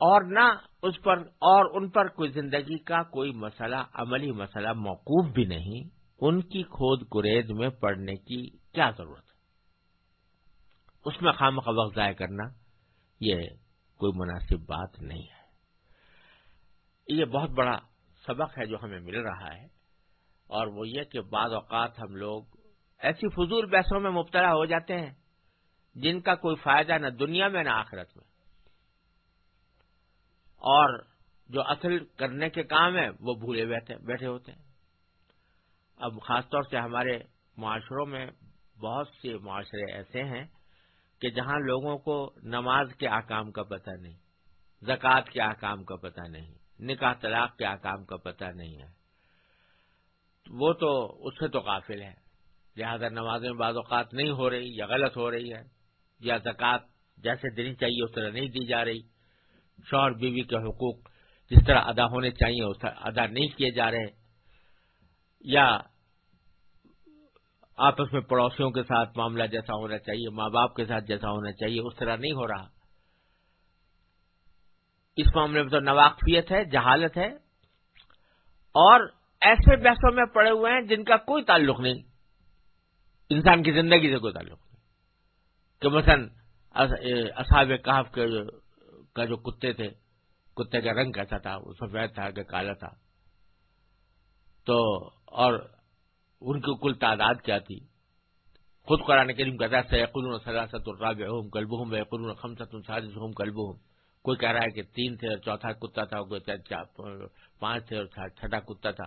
اور نہ اس پر، اور ان پر کوئی زندگی کا کوئی مسئلہ، عملی مسئلہ موقوف بھی نہیں، ان کی کھود گریز میں پڑنے کی کیا ضرورت ہے؟ اس میں خام کا وقت ضائع کرنا، یہ کوئی مناسب بات نہیں ہے۔ یہ بہت بڑا سبق ہے جو ہمیں مل رہا ہے، اور وہ یہ کہ بعض اوقات ہم لوگ ایسی فضول بحثوں میں مبتلا ہو جاتے ہیں جن کا کوئی فائدہ نہ دنیا میں نہ آخرت میں۔ اور جو اصل کرنے کے کام ہیں، وہ بھولے بیٹھے ہوتے ہیں۔ اب خاص طور سے ہمارے معاشروں میں بہت سے معاشرے ایسے ہیں کہ جہاں لوگوں کو نماز کے آکام کا پتہ نہیں، زکوٰۃ کے آکام کا پتہ نہیں، نکاح طلاق کے آکام کا پتہ نہیں ہے، وہ تو اس سے تو قافل ہے لہذا نماز میں بعض اوقات نہیں ہو رہی یا غلط ہو رہی ہے، یا زکوٰۃ جیسے دینی چاہیے اس طرح نہیں دی جا رہی۔ شوہر بیوی کے حقوق جس طرح ادا ہونے چاہیے، اس طرح ادا نہیں کیے جا رہے۔ یا آپس میں پڑوسیوں کے ساتھ معاملہ جیسا ہونا چاہیے، ماں باپ کے ساتھ جیسا ہونا چاہیے، اس طرح نہیں ہو رہا۔ اس معاملے میں تو نواقفیت ہے، جہالت ہے، اور ایسے بحثوں میں پڑے ہوئے ہیں جن کا کوئی تعلق نہیں۔ انسان کی زندگی سے کوئی تعلق نہیں۔ کہ مثلا اصحاب کہف کا جو کتے تھے، کتے کا رنگ کیسا تھا، وہ سفید تھا کہ کالا تھا۔ تو، اور ان کی کل تعداد کیا تھی؟ خود قرآن کریم کہتا ہے سیقن سلاست الراب ہوں کلب ہوں بیقن خمسط کلب ہوں کوئی کہہ رہا ہے کہ تین تھے اور چوتھا کتا تھا، کوئی پانچ تھے اور چھٹا کتا تھا۔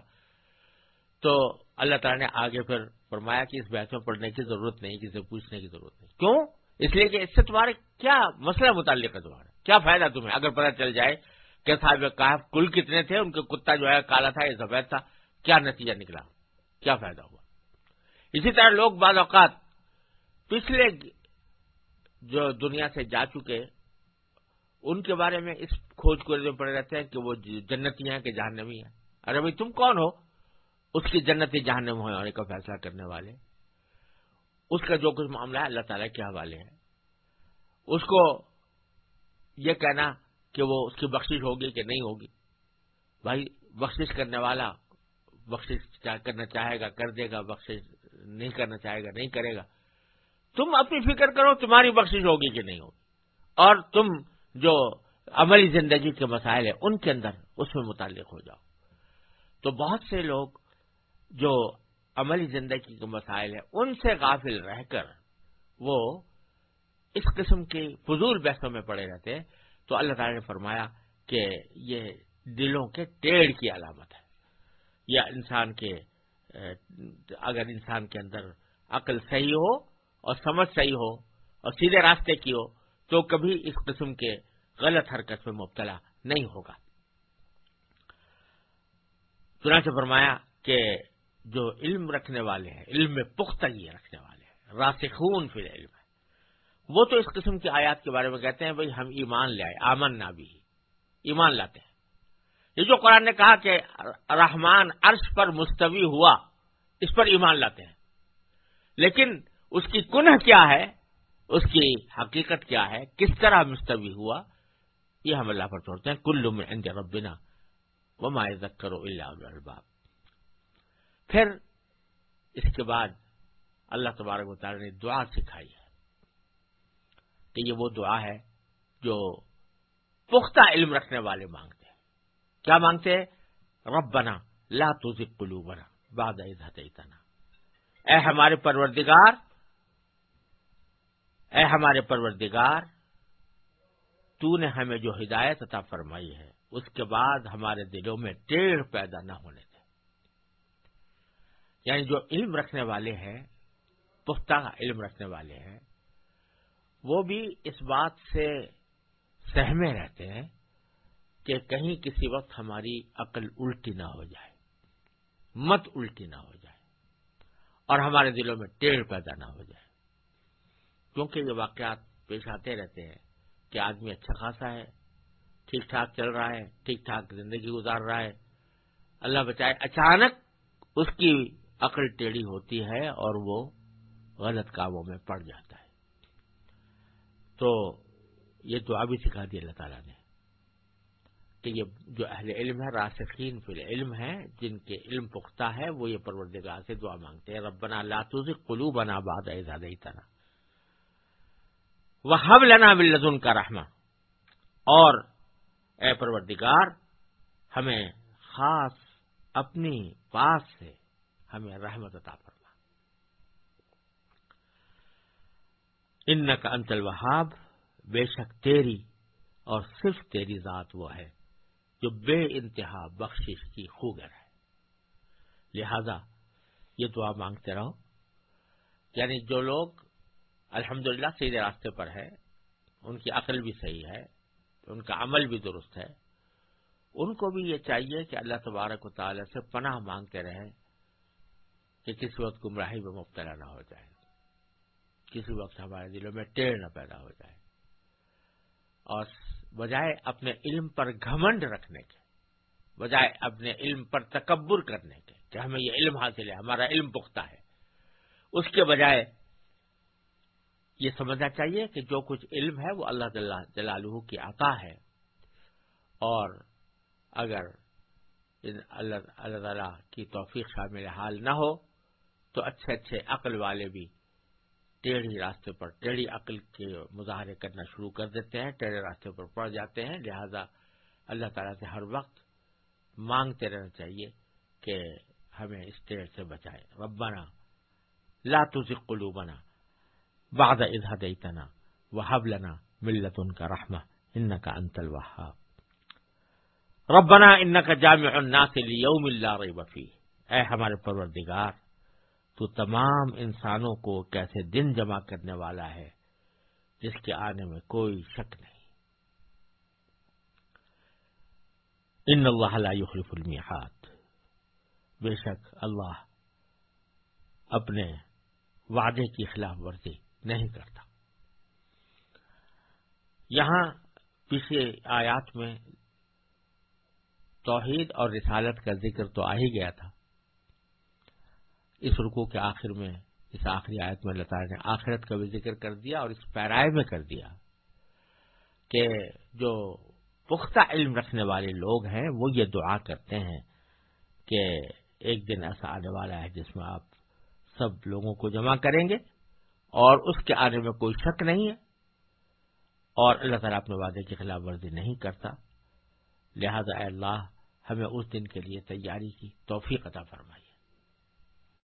تو اللہ تعالیٰ نے آگے پھر فرمایا کہ اس بحث میں پڑھنے کی ضرورت نہیں، کسی پوچھنے کی ضرورت نہیں۔ کیوں؟ اس لیے کہ اس سے تمہارے کیا مسئلہ متعلق ہے تمہارا؟ کیا فائدہ تمہیں؟ اگر پتہ چل جائے کہ صاحب کہا کل کتنے تھے، ان کے کتا جو ہے کالا تھا یہ سفید تھا، کیا نتیجہ نکلا؟ کیا فائدہ ہوا؟ اسی طرح لوگ بعض اوقات پچھلے جو دنیا سے جا چکے، ان کے بارے میں اس کھوج کو پڑے رہتے ہیں کہ وہ جنتی ہیں کہ جہنمی ہیں۔ ارے بھائی، تم کون ہو؟ اس کی جنتی جہنم ہونے کا فیصلہ کرنے والے۔ اس کا جو کچھ معاملہ ہے، اللہ تعالیٰ کے حوالے ہے۔ اس کو یہ کہنا کہ وہ اس کی بخشش ہوگی کہ نہیں ہوگی۔ بھائی، بخشش کرنے والا بخشش کرنا چاہے گا، کر دے گا، بخشش نہیں کرنا چاہے گا، نہیں کرے گا۔ تم اپنی فکر کرو تمہاری بخشش ہوگی کہ نہیں ہوگی۔ اور تم جو عملی زندگی کے مسائل ہیں، ان کے اندر اس میں متعلق ہو جاؤ۔ تو بہت سے لوگ جو عملی زندگی کے مسائل ہیں، ان سے غافل رہ کر وہ اس قسم کی فضول بحثوں میں پڑے رہتے ہیں۔ تو اللہ تعالی نے فرمایا کہ یہ دلوں کے ٹیڑھ کی علامت ہے۔ یا انسان کے اگر انسان کے اندر عقل صحیح ہو اور سمجھ صحیح ہو اور سیدھے راستے کی ہو، تو کبھی اس قسم کے غلط حرکت میں مبتلا نہیں ہوگا۔ چنانچہ فرمایا کہ جو علم رکھنے والے ہیں، علم میں پختگی رکھنے والے ہیں، راسخون فی علم ہے وہ تو اس قسم کی آیات کے بارے میں کہتے ہیں، بھائی ہم ایمان لے آئے آمن نہ بھی، ایمان لاتے ہیں۔ یہ جو قرآن نے کہا کہ رحمان عرش پر مستوی ہوا، اس پر ایمان لاتے ہیں۔ لیکن اس کی کنہ کیا ہے؟ اس کی حقیقت کیا ہے؟ کس طرح مستوی ہوا؟ یہ ہم اللہ پر چھوڑتے ہیں۔ کل میں انج ربنا وہ مائز کرو اللہ الباب پھر اس کے بعد اللہ تبارک تعالیٰ نے دعا سکھائی ہے کہ یہ وہ دعا ہے جو پختہ علم رکھنے والے مانگتے کیا مانگتے ہیں؟ رب بنا لا تزغ قلوبنا بعد اذ هديتنا اے ہمارے پروردگار، اے ہمارے پروردگار، تو نے ہمیں جو ہدایت عطا فرمائی ہے، اس کے بعد ہمارے دلوں میں ٹیڑھ پیدا نہ ہونے دے۔ یعنی جو علم رکھنے والے ہیں، پختہ علم رکھنے والے ہیں، وہ بھی اس بات سے سہمے رہتے ہیں کہ کہیں کسی وقت ہماری عقل الٹی نہ ہو جائے، مت الٹی نہ ہو جائے اور ہمارے دلوں میں ٹیڑھ پیدا نہ ہو جائے۔ کیونکہ یہ واقعات پیش آتے رہتے ہیں کہ آدمی اچھا خاصا ہے، ٹھیک ٹھاک چل رہا ہے، ٹھیک ٹھاک زندگی گزار رہا ہے۔ اللہ بچائے اچانک اس کی عقل ٹیڑھی ہوتی ہے اور وہ غلط کاموں میں پڑ جاتا ہے۔ تو یہ دعا بھی سکھا دی اللہ تعالیٰ نے۔ کہ یہ جو اہل علم ہے راسخین فی علم ہے جن کے علم پختہ ہے، وہ یہ پروردگار سے دعا مانگتے ہیں، ربنا لا تزغ قلوبنا بعد اذ هديتنا وهب لنا من لدنك رحمہ اور اے پروردگار، ہمیں خاص اپنی پاس سے ہمیں رحمت عطا فرما. ان کا انتل وہاب بے شک تیری اور صرف تیری ذات وہ ہے. جو بے انتہا بخشش کی خوگر ہے۔ لہذا یہ دعا مانگتے رہو۔ یعنی جو لوگ الحمد للہ سیدھے راستے پر ہے ان کی عقل بھی صحیح ہے، ان کا عمل بھی درست ہے، ان کو بھی یہ چاہیے کہ اللہ تبارک و تعالی سے پناہ مانگتے رہیں کہ کسی وقت گمراہی میں مبتلا نہ ہو جائے کسی وقت ہمارے دلوں میں ٹیڑھ نہ پیدا ہو جائے۔ اور بجائے اپنے علم پر گھمنڈ رکھنے کے، بجائے اپنے علم پر تکبر کرنے کے کہ ہمیں یہ علم حاصل ہے، ہمارا علم پختہ ہے۔ اس کے بجائے یہ سمجھنا چاہیے کہ جو کچھ علم ہے وہ اللہ جلالہ کی عطا ہے۔ اور اگر اللہ تعالی کی توفیق شامل حال نہ ہو تو اچھے اچھے عقل والے بھی ٹیڑھی راستے پر ٹیڑھی عقل کے مظاہرے کرنا شروع کر دیتے ہیں، ٹیڑھے راستے پر پڑ جاتے ہیں۔ لہذا اللہ تعالیٰ سے ہر وقت مانگتے رہنا چاہیے کہ ہمیں اس ٹیڑھ سے بچائے۔ ربنا لا تزغ قلوبنا بعد اذ هديتنا وهب لنا من لدنك رحمه انك انت الوهاب۔ ربنا انك جامع الناس ليوم لا ريب فيه۔ اے ہمارے پروردگار تو تمام انسانوں کو کیسے دن جمع کرنے والا ہے، جس کے آنے میں کوئی شک نہیں۔ ان اللہ لا يخلف المیحات بے شک اللہ اپنے وعدے کی خلاف ورزی نہیں کرتا۔ یہاں پچھلے آیات میں توحید اور رسالت کا ذکر تو آ ہی گیا تھا۔ اس رکو کے آخر میں، اس آخری آیت میں اللہ تعالیٰ نے آخرت کا بھی ذکر کر دیا اور اس پیرائے میں کر دیا کہ جو پختہ علم رکھنے والے لوگ ہیں، وہ یہ دعا کرتے ہیں کہ ایک دن ایسا آنے والا ہے جس میں آپ سب لوگوں کو جمع کریں گے اور اس کے آنے میں کوئی شک نہیں ہے اور اللہ تعالیٰ اپنے وعدے کی خلاف ورزی نہیں کرتا۔ لہذا اے اللہ، ہمیں اس دن کے لیے تیاری کی توفیق عطا فرمائی